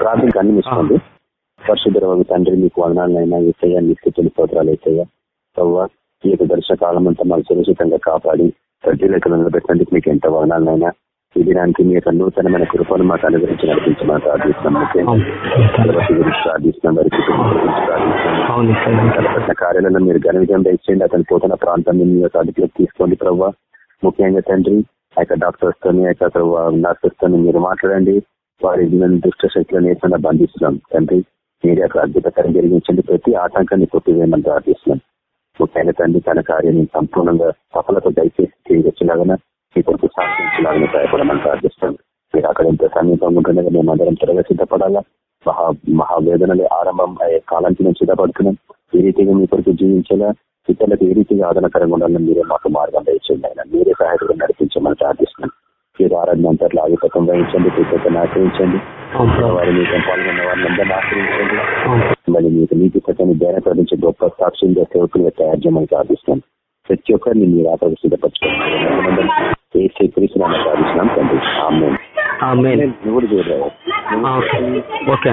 ప్రార్థనకు అన్ని ఇస్తుంది పరిశుద్ధ తండ్రి మీకు వదనాలైనా ఏసయ్యా మీ స్థితిని స్తోత్రాలు ఏసయ్యా ప్రవ్వ ఈ యొక్క దర్శన కాలం అంతా మాకు సురక్షితంగా కాపాడి సజ్జీలకలు నిలబెట్టడానికి మీకు ఎంత వదనాలనైనా ఈ దినానికి మీ యొక్క నూతనమైన కృపను మాకు అనుగ్రహించి నడిపించమని ప్రార్థిస్తున్నాం గురించి ప్రార్థిస్తున్నాం. వారి కుటుంబం గురించి ప్రార్థిస్తున్నాం. అవును సార్. తలపెట్టిన కార్యాలను మీరు ఘన విజయం ఇచ్చేయండి అతను పోతున్న ప్రాంతాన్ని మీ యొక్క అదుపులోకి తీసుకోండి ప్రవ్వ. ముఖ్యంగా తండ్రి ఆ యొక్క డాక్టర్స్ తోని ఆ యొక్క నర్సెస్ తోని మీరు మాట్లాడండి. వారి దుష్ట శక్తులను ఏమైనా బంధిస్తున్నాం. తండ్రి మీరు యొక్క అద్భుతకరం జరిగించండి. ప్రతి ఆటంకాన్ని కొట్టివేయమని ప్రార్థిస్తున్నాం. ముఖ్యంగా తండ్రి తన కార్యాన్ని సంపూర్ణంగా సఫలత దయచేసి తిరిగి మీ కొరకు సాధించలాగా సహాయపడమని ప్రార్థిస్తాం మీరు అక్కడ ఎంత సమీపంగా ఉంటుండగా మేము అందరం త్వరగా సిద్ధపడాలా? మహా మహావేదనలు ఆరంభం అయ్యే కాలానికి మేము సిద్ధపడుతున్నాం. ఈ రీతిగా మీ కొరకు జీవించేలా ఇతరులకు ఏ రీతిగా ఆదరణకరంగా ఉండాలని మీరే మాకు మార్గం దయచేయండి. ఆయన మీరే సహాయకుడు నడిపించమని ప్రార్థిస్తున్నాం. మీరు ఆరాధన అంతట్లో ఆధిపత్యం వహించండి కృతజ్ఞతను ఆశ్రయించండి వారి మీకు పాల్గొన్న వారిని అందరినీ ఆశ్రయించండి మళ్ళీ మీకు నీతి సత్యాన్ని ప్రకటించే గొప్ప సాక్ష్యంగా సేవకులుగా తయారు చేయమని ప్రార్థిస్తున్నాం. ప్రతి ఒక్కరిని మీరు ఆపద సిద్ధపరచుకోండి. ఏ స్వీకరిస్తున్నామని ప్రార్థిస్తున్నాం తండ్రి. ఆమె నువ్వు చూడరావు ఓకే.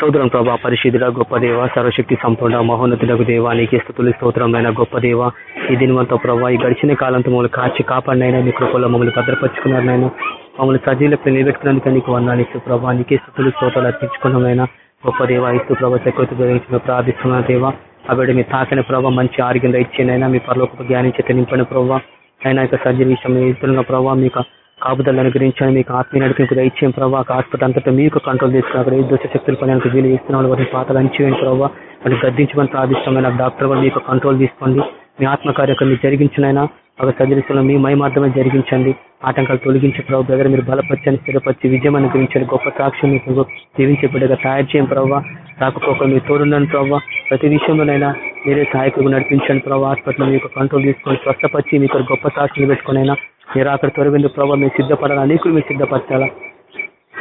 స్తోత్రం ప్రభా పరిశుద్ధుడ గొప్ప దేవ సర్వశక్తి సంపూర్ణ మహోన్నతులకు దేవానికి స్థుతులు స్తోత్రమైన గొప్ప దేవ. ఈ దినవంతో ప్రభావ ఈ గడిచిన కాలంతో మమ్మల్ని కాచి కాపాడినైనా మీ కృపల్లో మమ్మల్ని భద్రపరుచుకున్నారనైనా మమ్మల్ని సజీలకు నిలబెట్టుకున్నందుకు నీకు వందాలు ఇస్తూ ప్రభా నీకే స్థుతులు స్తోత్రాలు అర్పించుకున్నామైనా గొప్ప దేవ ఇస్తూ ప్రభా చక్రవర్తి గురించి ప్రార్థిస్తున్న దేవ. అవిడ మీ తాకిన ప్రభావ మంచి ఆరోగ్యంగా ఇచ్చేనైనా మీ పరలోక జ్ఞానం చేత నింపిన ప్రభావ అయినా యొక్క సర్జరీ విషయంలో ఇస్తున్న ప్రభావ మీకు కాపుదలను అనుగ్రహించండి మీకు ఆత్మీయ నడిపింపు దయచేయం ప్రభావ హాస్పిటల్ అంతటా మీకు కంట్రోల్ చేసుకుని అక్కడ ఏ దుష్ట శక్తులు పని వీలు ఇస్తున్నాం వాటిని పాతలు అంచేయండి ప్రభావ వాళ్ళు గద్దించమని ప్రార్థిస్తామైన డాక్టర్ వాళ్ళు మీకు కంట్రోల్ తీసుకోండి. మీ ఆత్మ కార్యక్రమం జరిగించినైనా ఒక సజరిస్తున్న మీ మయమార్థమే జరిగించండి. ఆటంకాలు తొలగించే ప్రభు దగ్గర మీరు బలపరచని స్థిరపరిచి విజయం అనుగ్రహించండి. గొప్ప సాక్ష్యం మీకు జీవించే బిడ్డగా తయారు చేయం ప్రభావ రాకపోక మీరు తోడున్నాను ప్రభావ ప్రతి విషయంలోనైనా మీరే సహాయకులు నడిపించండి ప్రభావ హాస్పిటల్ మీకు కంట్రోల్ తీసుకొని స్వస్థపరిచి మీకు గొప్ప సాక్షులు పెట్టుకునైనా మీరు అక్కడ త్వరగా ప్రభావ మీరు సిద్ధపడాలి? అనేకులు మీరు సిద్ధపరచాలా?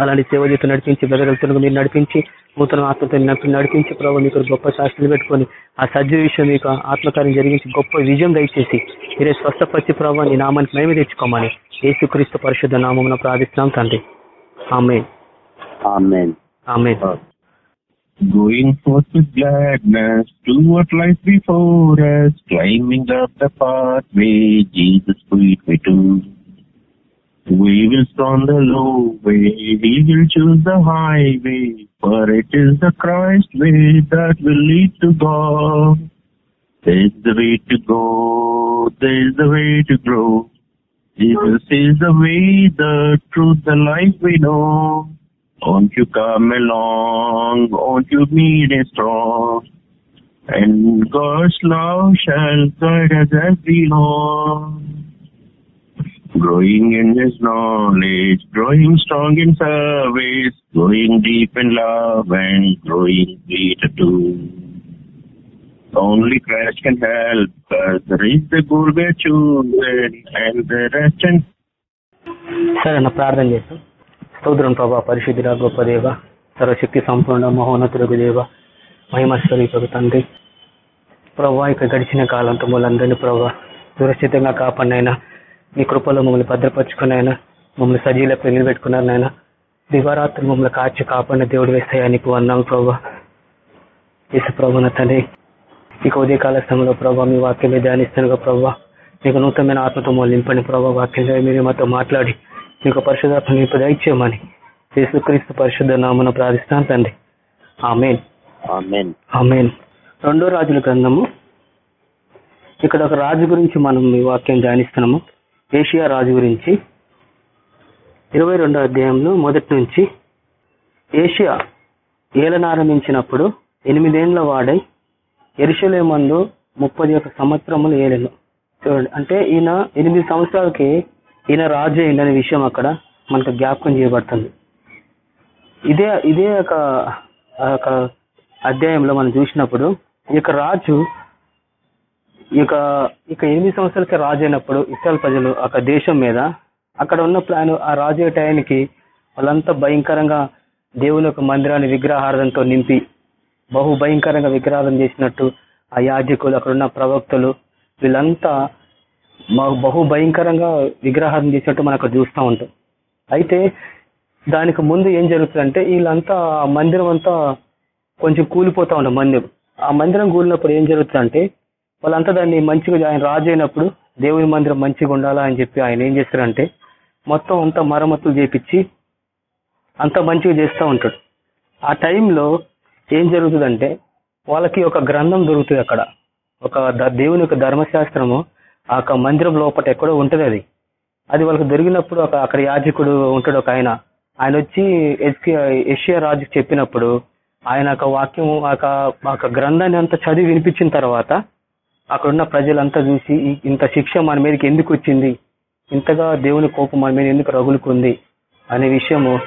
అలాంటి సేవ చేస్తూ నడిపించి బెదగలుగుతున్న మీరు నడిపించి నూతన ఆత్మతో నడిపించి ప్రభావ మీకు గొప్ప శాస్త్రం పెట్టుకొని ఆ సజ్జ విషయం మీకు ఆత్మకార్యం జరిగించి గొప్ప విజయం దయచేసి మీరే స్వస్థపరిచి ప్రభావ నీ నామానికి మేమే తెచ్చుకోమని ఏసుక్రీస్తు పరిశుద్ధ నామం ప్రార్థిస్తున్నాం తండ్రి. ఆమె ఆమె Going forth with gladness to what lies before us, climbing up the pathway Jesus put me to. We will storm the low way, we will choose the highway, for it is the Christ way that will lead to God. There's the way to go, there's the way to grow. Jesus is the way, the truth, the life we know. Won't you come along? Won't you meet us strong? And God's love shall guide us as we long. Growing in His knowledge, growing strong in service, growing deep in love and growing greater too. Only Christ can help us reach the goal we're chosen and the rest and సరే అన్న ప్రార్థన చేస్తాం స్తోత్రం ప్రభా పరిశుద్ధుడ గొప్ప దేవ సర్వశక్తి సంపూర్ణ మహోన్నతులకు దేవ మహిమస్వరూపకు తండ్రి. ప్రభా ఇక గడిచిన కాలంతో మమ్మల్ని ప్రభా సురక్షితంగా కాపాడినైనా మీ కృపలో మమ్మల్ని భద్రపరుచుకున్నైనా మమ్మల్ని సజీలకు నాయన దివారాత్రి మమ్మల్ని కాచి కాపాడిన దేవుడు వేస్తాయా నీకు అన్నాం ప్రభా. యేసు ప్రభు తండ్రి ఇక ఉదయకాల సమయంలో ప్రభావ మీ వాక్యమే ధ్యానిస్తానుగా ప్రభా మీకు నూతనమైన ఆత్మతో మమ్మల్ని నింపండి ప్రభా వాక్యంలో మీరు మాతో మాట్లాడి మీకు పరిశుధాత్మ నింపు దయచేయమని. యేసుక్రీస్తు పరిశుద్ధ నామను ప్రార్థిస్తాను తండ్రి. ఆమెన్. ఆమెన్. రెండో రాజుల గ్రంథము. ఇక్కడ ఒక రాజు గురించి మనం ఈ వాక్యం ధ్యానిస్తున్నాము. ఏషియా రాజు గురించి. ఇరవై రెండో అధ్యాయంలో మొదటి నుంచి ఏషియా ఏలనారంభించినప్పుడు ఎనిమిదేండ్ల వాడై ఎరుషలేమందు ముప్పది ఒక సంవత్సరములు ఏలెను. చూడండి అంటే ఈయన ఎనిమిది సంవత్సరాలకి ఈయన రాజు అయిందనే విషయం అక్కడ మనకు జ్ఞాపకం చేయబడుతుంది. ఇదే ఇదే ఒక ఒక అధ్యాయంలో మనం చూసినప్పుడు ఈ యొక్క రాజు ఈ యొక్క ఇక ఎనిమిది సంవత్సరాలకి రాజు అయినప్పుడు ఇస్రాయల్ ప్రజలు ఒక దేశం మీద అక్కడ ఉన్న ప్లాన్ ఆ రాజు టయానికి వాళ్ళంతా భయంకరంగా దేవుని యొక్క మందిరాన్ని విగ్రహార్థంతో నింపి బహు భయంకరంగా విగ్రహారం చేసినట్టు ఆ యాజకులు అక్కడ ఉన్న ప్రవక్తలు వీళ్ళంతా మాకు బహు భయంకరంగా విగ్రహాన్ని చేసినట్టు మనం అక్కడ చూస్తూ ఉంటాం. అయితే దానికి ముందు ఏం జరుగుతుందంటే వీళ్ళంతా మందిరం అంతా కొంచెం కూలిపోతూ ఉంటాం మందిరం. ఆ మందిరం కూలినప్పుడు ఏం జరుగుతుందంటే వాళ్ళంతా దాన్ని మంచిగా ఆయన రాజు అయినప్పుడు దేవుని మందిరం మంచిగా ఉండాలా అని చెప్పి ఆయన ఏం చేస్తారంటే మొత్తం అంతా మరమ్మతులు చేపించి అంత మంచిగా చేస్తూ ఉంటాడు. ఆ టైంలో ఏం జరుగుతుందంటే వాళ్ళకి ఒక గ్రంథం దొరుకుతుంది అక్కడ. ఒక దేవుని యొక్క ధర్మశాస్త్రము ఆ యొక్క మందిరం లోపల ఎక్కడో ఉంటుంది అది. అది వాళ్ళకి దొరికినప్పుడు ఒక అక్కడ యాజకుడు ఉంటాడు ఒక ఆయన. ఆయన వచ్చి ఏషియా రాజుకి చెప్పినప్పుడు ఆయన ఒక వాక్యం ఆ గ్రంథాన్ని అంతా చదివి వినిపించిన తర్వాత అక్కడున్న ప్రజలంతా చూసి ఇంత శిక్ష మన మీదకి ఎందుకు వచ్చింది? ఇంతగా దేవుని కోపం మన మీద ఎందుకు రగులుకుంది? అనే విషయము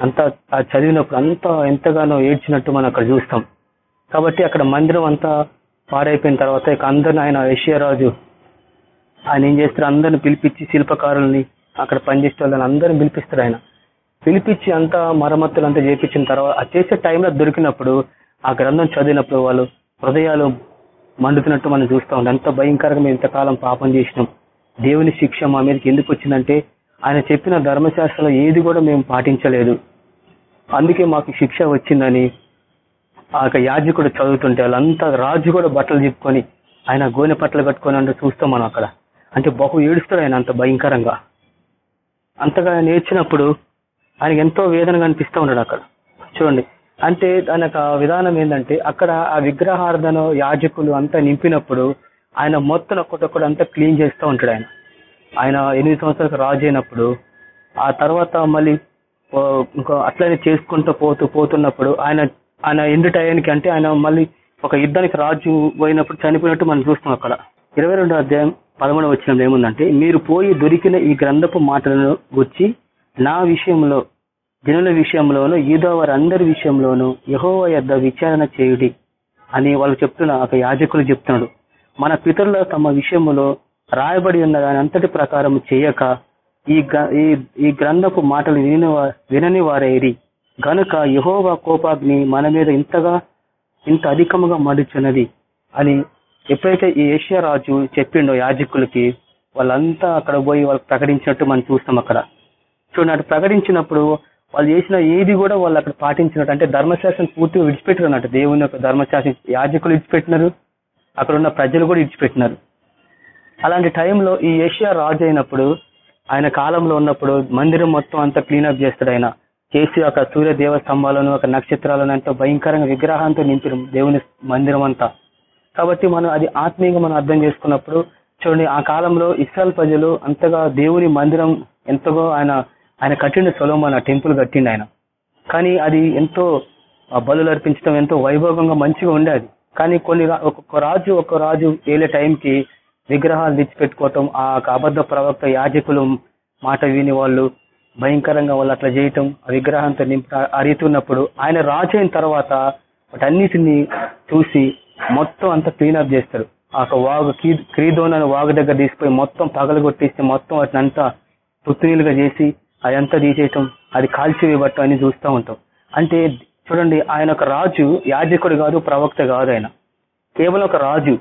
అంతా ఆ చదివినప్పుడు అంతా ఎంతగానో ఏడ్చినట్టు మనం అక్కడ చూస్తాం. కాబట్టి అక్కడ మందిరం అంతా పాడైపోయిన తర్వాత ఇక అందరిని ఆయన రాజు ఆయన ఏం చేస్తారు అందరిని పిలిపించి శిల్పకారుల్ని అక్కడ పనిచేసే వాళ్ళని అందరిని పిలిపిస్తారు ఆయన. పిలిపించి అంతా మరమ్మతులు అంతా చేపించిన తర్వాత ఆ చేసే టైంలో దొరికినప్పుడు ఆ గ్రంథం చదివినప్పుడు వాళ్ళు హృదయాలు మండుతున్నట్టు మనం చూస్తా ఉంటాం ఎంత భయంకరంగా మేము ఇంతకాలం పాపం చేసినాం. దేవుని శిక్ష మా మీదకి ఎందుకు వచ్చిందంటే ఆయన చెప్పిన ధర్మశాస్త్రంలో ఏది కూడా మేము పాటించలేదు. అందుకే మాకు శిక్ష వచ్చిందని ఆ యొక్క యాజకుడు చదువుతుంటే వాళ్ళంతా రాజు కూడా బట్టలు చెప్పుకొని ఆయన గోనె పట్టలు కట్టుకొని అంటే చూస్తాం మనం అక్కడ. అంటే బహు ఏడుస్తాడు ఆయన అంత భయంకరంగా. అంతగా ఆయన ఏడ్చినప్పుడు ఆయనకి ఎంతో వేదనగా అనిపిస్తూ ఉన్నాడు అక్కడ. చూడండి. అంటే దాని యొక్క విధానం ఏంటంటే అక్కడ ఆ విగ్రహార్థన యాజకులు అంతా నింపినప్పుడు ఆయన మొత్తం ఒక్కటొక్కడు అంతా క్లీన్ చేస్తూ ఉంటాడు ఆయన. ఆయన ఎనిమిది సంవత్సరాలకు రాజు అయినప్పుడు ఆ తర్వాత మళ్ళీ ఇంకో అట్లనే చేసుకుంటూ పోతూ పోతున్నప్పుడు ఆయన ఆయన ఎండు టయానికి అంటే ఆయన మళ్ళీ ఒక యుద్ధానికి రాజు పోయినప్పుడు చనిపోయినట్టు మనం చూస్తాం అక్కడ. ఇరవై అధ్యాయం పదమూడవ వచ్చినంలో ఏముందంటే మీరు పోయి దొరికిన ఈ గ్రంథపు మాటలను గుర్చి నా విషయంలో జనుల విషయంలోను ఈదో వారందరి విషయంలోను యహోవ యొద్ద విచారణ చేయుడి అని వాళ్ళు చెప్తున్న ఒక యాజకులు చెప్తున్నాడు. మన పితరుల తమ విషయంలో రాయబడి ఉన్న దాని అంతటి ప్రకారం చేయక ఈ ఈ- ఈ గ్రంథపు మాటలు విని వినని వారైరి. గనుక యహోవ కోపాగ్ని మన మీద ఇంతగా ఇంత అధికముగా మడుచున్నది అని ఎప్పుడైతే ఈ ఏషియా రాజు చెప్పిండో యాజకులకి వాళ్ళంతా అక్కడ పోయి వాళ్ళకి ప్రకటించినట్టు మనం చూస్తాం అక్కడ. చూడండి అటు ప్రకటించినప్పుడు వాళ్ళు చేసిన ఏది కూడా వాళ్ళు అక్కడ పాటించినట్టు అంటే ధర్మశాస్త్రం పూర్తిగా విడిచిపెట్టారు అన్నట్టు దేవుని యొక్క ధర్మశాస్త్రం యాజకులు విడిచిపెట్టినారు అక్కడ ఉన్న ప్రజలు కూడా విడిచిపెట్టినారు. అలాంటి టైంలో ఈ ఏషియా రాజు అయినప్పుడు ఆయన కాలంలో ఉన్నప్పుడు మందిరం మొత్తం అంతా క్లీనప్ చేస్తాడు ఆయన. చేసి ఒక సూర్య దేవ స్తంభాలను ఒక నక్షత్రాలను ఎంతో భయంకరంగా విగ్రహాంతో నింపిన దేవుని మందిరం అంతా. కాబట్టి మనం అది ఆత్మీయంగా మనం అర్థం చేసుకున్నప్పుడు చూడండి ఆ కాలంలో ఇస్రాయల్ ప్రజలు అంతగా దేవుని మందిరం ఎంతగో ఆయన ఆయన కట్టిండు సొలోమన్ టెంపుల్ కట్టిండు ఆయన. కానీ అది ఎంతో ఆ అర్పించడం ఎంతో వైభవంగా మంచిగా ఉండేది. కానీ కొన్ని రా- ఒక్కొక్క రాజు ఒక్క రాజు ఏలే టైంకి విగ్రహాలు తెచ్చిపెట్టుకోవటం ఆ అబద్ధ ప్రవక్త యాజకులు మాట విని వాళ్ళు భయంకరంగా వాళ్ళు అట్లా చేయటం ఆ విగ్రహంతో నింపి అరుగుతున్నప్పుడు ఆయన రాజు అయిన తర్వాత వాటన్నిటిని చూసి మొత్తం అంతా క్లీనప్ చేస్తాడు ఆ వాగు క్రీదోన్ అనే వాగు దగ్గర తీసుకుపోయి మొత్తం పగలు కొట్టేసి మొత్తం వాటిని అంతా పుత్తునీలుగా చేసి అదంతా తీసేయటం అది కాల్చివేయబట్టం అని చూస్తూ ఉంటాం. అంటే చూడండి ఆయన ఒక రాజు యాజకుడు కాదు ప్రవక్త కాదు ఆయన. కేవలం ఒక రాజు.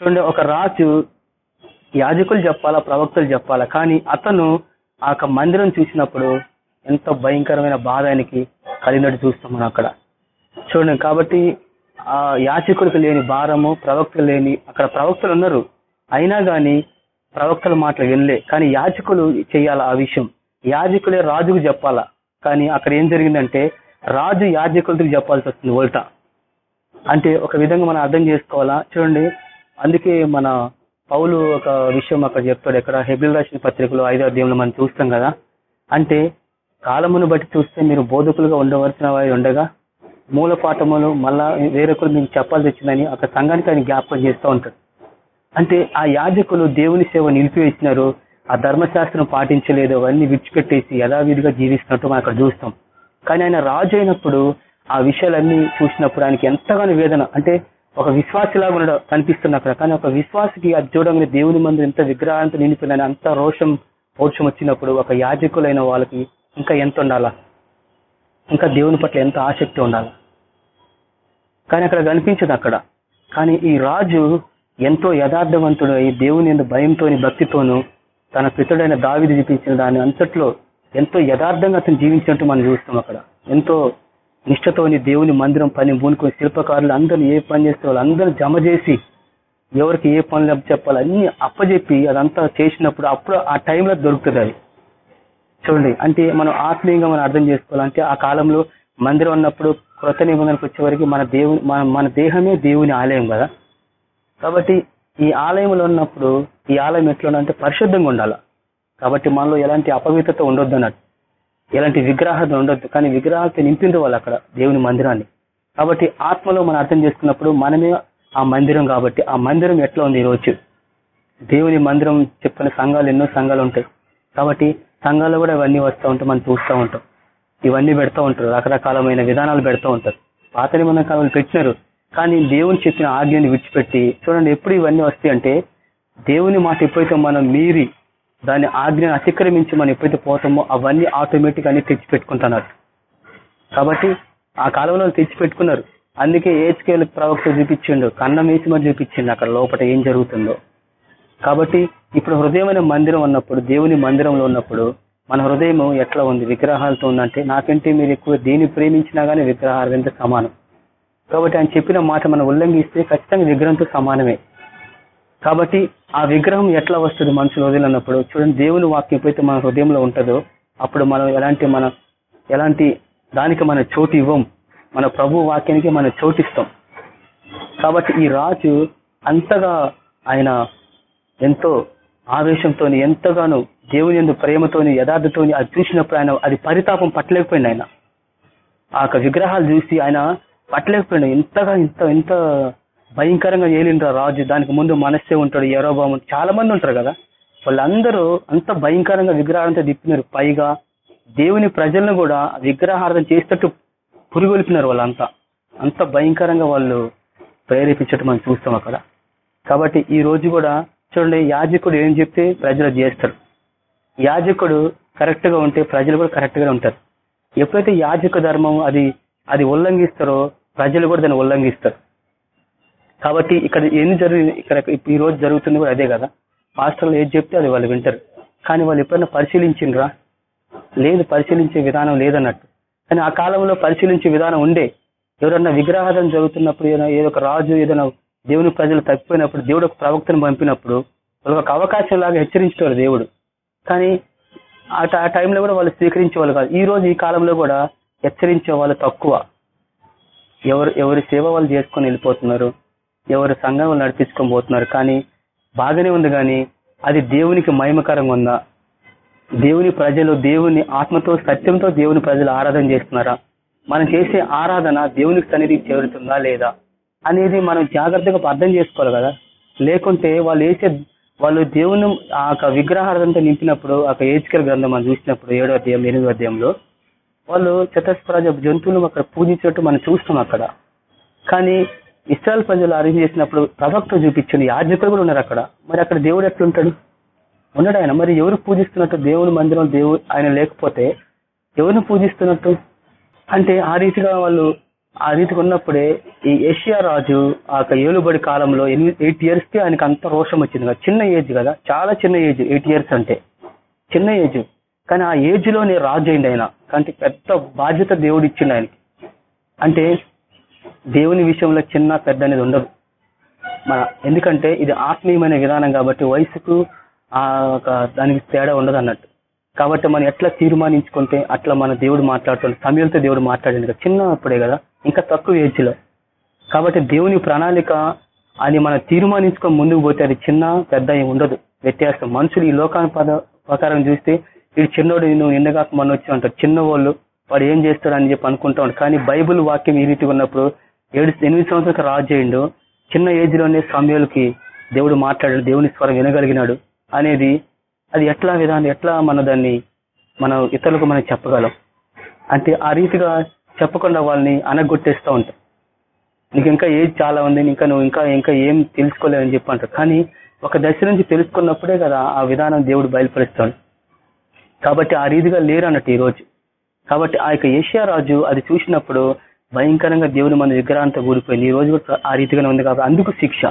చూడండి ఒక రాజు యాజకులు చెప్పాలా ప్రవక్తలు చెప్పాలా కానీ అతను ఆ యొక్క మందిరం చూసినప్పుడు ఎంతో భయంకరమైన బాధ ఆయనకి కలిగినట్టు చూస్తాం మనం అక్కడ. చూడండి కాబట్టి ఆ యాచకులకు లేని భారము ప్రవక్తలు లేని అక్కడ ప్రవక్తలు ఉన్నారు. అయినా గాని ప్రవక్తల మాటలు వినలే. కానీ యాచకులు చేయాల ఆ విషయం? యాజకులే రాజుకు చెప్పాలా? కానీ అక్కడ ఏం జరిగిందంటే రాజు యాజకులతో చెప్పాల్సి వస్తుంది ఓల్టా అంటే ఒక విధంగా మనం అర్థం చేసుకోవాలా? చూడండి. అందుకే మన పౌలు ఒక విషయం అక్కడ చెప్తాడు. ఎక్కడ? హెబిల్ రాసిన పత్రికలో ఐదో అధ్యాయంలో మనం చూస్తాం కదా. అంటే కాలమును బట్టి చూస్తే మీరు బోధకులుగా ఉండవలసిన వారి ఉండగా మూల పాఠములు మళ్ళా వేరొకరు మీకు చెప్పాల్సి వచ్చిందని ఒక సంఘానికి ఆయన జ్ఞాపకం చేస్తూ ఉంటాడు. అంటే ఆ యాజకులు దేవుని సేవ నిలిపివేసినారు ఆ ధర్మశాస్త్రం పాటించలేదు అవన్నీ విడిచిపెట్టేసి యథావిధిగా జీవిస్తున్నట్టు మనం అక్కడ చూస్తాం. కానీ ఆయన రాజు అయినప్పుడు ఆ విషయాలన్నీ చూసినప్పుడు ఆయనకి ఎంతగానో వేదన. అంటే ఒక విశ్వాసిలాగా ఉండడం కనిపిస్తుంది అక్కడ కానీ ఒక విశ్వాసకి అది చూడంగానే దేవుని మందు ఎంత విగ్రహాంతో నిలిపిన అంత రోషం పౌరుషం వచ్చినప్పుడు ఒక యాజకులైన వాళ్ళకి ఇంకా ఎంత ఉండాలా? ఇంకా దేవుని పట్ల ఎంత ఆసక్తి ఉండాలి? కానీ అక్కడ కనిపించదు అక్కడ. కానీ ఈ రాజు ఎంతో యథార్థవంతుడు ఈ దేవుని ఎందు భయంతోని భక్తితోనూ తన పితుడైన దావిది చూపించిన దాని అంతట్లో ఎంతో యథార్థంగా అతను జీవించినట్టు మనం చూస్తాం అక్కడ. ఎంతో నిష్ఠతోని దేవుని మందిరం పని పూనుకొని శిల్పకారులు అందరూ ఏ పని చేస్తే వాళ్ళు అందరూ జమ చేసి ఎవరికి ఏ పనులు చెప్పాలి అన్ని అప్పజెప్పి అదంతా చేసినప్పుడు అప్పుడు ఆ టైంలో దొరుకుతుంది అది. చూడండి అంటే మనం ఆత్మీయంగా మనం అర్థం చేసుకోవాలంటే ఆ కాలంలో మందిరం ఉన్నప్పుడు క్రొత్త నిబంధనకు వచ్చేవరకు మన దేవుని మన మన దేహమే దేవుని ఆలయం కదా? కాబట్టి ఈ ఆలయంలో ఉన్నప్పుడు ఈ ఆలయం ఎట్లా అంటే పరిశుద్ధంగా ఉండాలి. కాబట్టి మనలో ఎలాంటి అపవిత్రత ఉండొద్దు అన్నట్టు. ఎలాంటి విగ్రహాలు ఉండొద్దు. కానీ విగ్రహాలతో నింపింది వాళ్ళు అక్కడ దేవుని మందిరాన్ని. కాబట్టి ఆత్మలో మనం అర్థం చేసుకున్నప్పుడు మనమే ఆ మందిరం కాబట్టి ఆ మందిరం ఎట్లా ఉంది ఈరోజు? రోజు దేవుని మందిరం చెప్పిన సంఘాలు ఎన్నో సంఘాలు ఉంటాయి. కాబట్టి సంఘాల్లో కూడా ఇవన్నీ వస్తూ ఉంటాయి మనం చూస్తూ ఉంటాం. ఇవన్నీ పెడతా ఉంటారు రకరకాలమైన విధానాలు పెడతా ఉంటారు. పాత నిబంధన కాలంలో పెట్టినారు. కానీ దేవుని చెప్పిన ఆజ్ఞని విడిచిపెట్టి చూడండి ఎప్పుడు ఇవన్నీ వస్తాయి అంటే దేవుని మాట ఎప్పుడైతే మనం మీరి దాని ఆజ్ఞను అతిక్రమించి మనం ఎప్పుడైతే పోతామో అవన్నీ ఆటోమేటిక్ అన్ని తెచ్చి పెట్టుకుంటున్నారు కాబట్టి ఆ కాలంలో తెచ్చి పెట్టుకున్నారు అందుకే ఏజ్కేల్ ప్రవక్త చూపించిండు కన్నం వేసి మరి చూపించిండు అక్కడ లోపల ఏం జరుగుతుందో. కాబట్టి ఇప్పుడు హృదయమైన మందిరం ఉన్నప్పుడు దేవుని మందిరంలో ఉన్నప్పుడు మన హృదయం ఎట్లా ఉంది? విగ్రహాలతో ఉందంటే నాకంటే మీరు ఎక్కువ దేని ప్రేమించినా గానీ విగ్రహాలతో సమానం. కాబట్టి ఆయన చెప్పిన మాట మనం ఉల్లంఘిస్తే ఖచ్చితంగా విగ్రహంతో సమానమే. కాబట్టి ఆ విగ్రహం ఎట్లా వస్తుంది మనుషుల హృదయం అన్నప్పుడు చూడండి దేవుని వాక్యం ఎప్పుడైతే మన హృదయంలో ఉంటుందో అప్పుడు మనం ఎలాంటి మన ఎలాంటి దానికి మన చోటు ఇవ్వం? మన ప్రభు వాక్యానికి మనం చోటిస్తాం కాబట్టి ఈ రాజు అంతగా ఆయన ఎంతో ఆవేశంతో ఎంతగానో దేవుని ఎందు ప్రేమతోని యథార్థతోని అది చూసినప్పుడు ఆయన అది పరితాపం పట్టలేకపోయింది ఆయన. ఆ యొక్క విగ్రహాలు చూసి ఆయన పట్టలేకపోయింది ఇంతగా ఇంత ఇంత భయంకరంగా ఏలిండ్రా రాజు. దానికి ముందు మనస్సే ఉంటాడు ఎరోబాము చాలా మంది ఉంటారు కదా. వాళ్ళందరూ అంత భయంకరంగా విగ్రహాలంతా తిప్పినారు. పైగా దేవుని ప్రజలను కూడా విగ్రహార్థం చేసేటట్టు పురుగొలిపినారు వాళ్ళంతా. అంత భయంకరంగా వాళ్ళు ప్రేరేపించడం మనం చూస్తాం అక్కడ. కాబట్టి ఈ రోజు కూడా చూడండి యాజకుడు ఏం చెప్తే ప్రజలు చేస్తారు. యాజకుడు కరెక్ట్గా ఉంటే ప్రజలు కూడా కరెక్ట్గా ఉంటారు. ఎప్పుడైతే యాజక ధర్మం అది అది ఉల్లంఘిస్తారో ప్రజలు కూడా దాన్ని ఉల్లంఘిస్తారు. కాబట్టి ఇక్కడ ఏం జరిగి ఇక్కడ ఈ రోజు జరుగుతుంది కూడా అదే కదా. మాస్టర్లు ఏది చెప్తే అది వాళ్ళు వింటారు. కానీ వాళ్ళు ఎప్పుడైనా పరిశీలించిండ్రా? లేదు పరిశీలించే విధానం లేదన్నట్టు. కానీ ఆ కాలంలో పరిశీలించే విధానం ఉండే. ఎవరన్నా విగ్రహాధం జరుగుతున్నప్పుడు ఏదైనా ఏదో ఒక రాజు ఏదైనా దేవుని ప్రజలు తప్పిపోయినప్పుడు దేవుడు ఒక ప్రవక్తను పంపినప్పుడు వాళ్ళకి ఒక అవకాశం లాగా హెచ్చరించేవారు దేవుడు. కానీ ఆ టైంలో కూడా వాళ్ళు స్వీకరించే వాళ్ళు కాదు. ఈ రోజు ఈ కాలంలో కూడా హెచ్చరించే వాళ్ళు తక్కువ. ఎవరు ఎవరి సేవ వాళ్ళు చేసుకొని వెళ్ళిపోతున్నారు ఎవరి సంఘం వాళ్ళు నడిపించుకొని పోతున్నారు కానీ బాగానే ఉంది కానీ అది దేవునికి మహిమకరంగా ఉందా? దేవుని ప్రజలు దేవుని ఆత్మతో సత్యంతో దేవుని ప్రజలు ఆరాధన చేస్తున్నారా? మనం చేసే ఆరాధన దేవునికి సన్నిధికి చేరుతుందా లేదా? అనేది మనం జాగ్రత్తగా అర్థం చేసుకోవాలి కదా. లేకుంటే వాళ్ళు వేసే వాళ్ళు దేవుని ఆ యొక్క విగ్రహార్థంతో నింపినప్పుడు ఆ యొక్క గ్రంథం మనం చూసినప్పుడు ఏడో అధ్యాయం ఎనిమిదో అధ్యాయంలో వాళ్ళు చతస్పరాజ జంతువులను అక్కడ పూజించినట్టు మనం చూస్తాం అక్కడ. కానీ ఇస్రాయల్ ప్రజలు అరేంజ్ చేసినప్పుడు ప్రవక్త చూపించింది యాజకులు కూడా ఉన్నారు అక్కడ. మరి అక్కడ దేవుడు ఎట్లుంటాడు ఉన్నాడు ఆయన. మరి ఎవరు పూజిస్తున్నట్టు దేవుని మందిరం దేవుడు ఆయన లేకపోతే ఎవరిని పూజిస్తున్నట్టు? అంటే ఆ రీతిగా వాళ్ళు ఆ రీతికి ఉన్నప్పుడే ఈ ఏషియా రాజు ఆ యొక్క ఏలుబడి కాలంలో ఎయిట్ ఇయర్స్కి అంత రోషం వచ్చింది. కదా చిన్న ఏజ్ కదా చాలా చిన్న ఏజ్ ఎయిట్ ఇయర్స్ అంటే. చిన్న ఏజ్ కానీ ఆ ఏజ్లోనే రాజు అయింది ఆయన. కానీ పెద్ద బాధ్యత దేవుడు ఇచ్చింది ఆయనకి. అంటే దేవుని విషయంలో చిన్న పెద్ద అనేది ఉండదు. మన ఎందుకంటే ఇది ఆత్మీయమైన విధానం కాబట్టి వయసుకు ఆ దానికి తేడా ఉండదు అన్నట్టు. కాబట్టి మనం ఎట్లా తీర్మానించుకుంటే అట్లా మన దేవుడు మాట్లాడుతుంటే సమయంతో దేవుడు మాట్లాడింది కదా చిన్నప్పుడే కదా. ఇంకా తక్కువ ఏజ్లో కాబట్టి దేవుని ప్రణాళిక అది మనం తీర్మానించుకొని ముందుకు పోతే అది చిన్న పెద్ద ఏం ఉండదు. వ్యత్యాసం. మనుషులు ఈ లోకాన్ని ప్రకారం చూస్తే వీడు చిన్నోడు నువ్వు నిన్నగాక మన వచ్చి అంటారు చిన్నవాళ్ళు వాడు ఏం చేస్తాడు అని చెప్పి అనుకుంటా ఉంటాడు. కానీ బైబుల్ వాక్యం ఈ రీతిగా ఉన్నప్పుడు ఏడు ఎనిమిది సంవత్సరాలకు రాజు చేయండు చిన్న ఏజ్లోనే సమయాలకి దేవుడు మాట్లాడాడు. దేవుని స్వరం వినగలిగినాడు అనేది అది ఎట్లా విధానం ఎట్లా మన దాన్ని మనం ఇతరులకు మనం చెప్పగలం? అంటే ఆ రీతిగా చెప్పకుండా వాళ్ళని అనగొట్టేస్తూ ఉంటారు. నీకు ఇంకా ఏజ్ చాలా ఉంది ఇంకా నువ్వు ఇంకా ఇంకా ఏం తెలుసుకోలేవని చెప్పి అంటారు. కానీ ఒక దశ నుంచి తెలుసుకున్నప్పుడే కదా ఆ విధానం దేవుడు బయలుపరుస్తాడు కాబట్టి ఆ రీతిగా లేరు అన్నట్టు ఈ రోజు. కాబట్టి ఆ యొక్క ఏషియా రాజు అది చూసినప్పుడు భయంకరంగా దేవుని మన విగ్రహాంతా కూడిపోయింది. ఈ రోజు కూడా ఆ రీతిగానే ఉంది కాబట్టి అందుకు శిక్ష.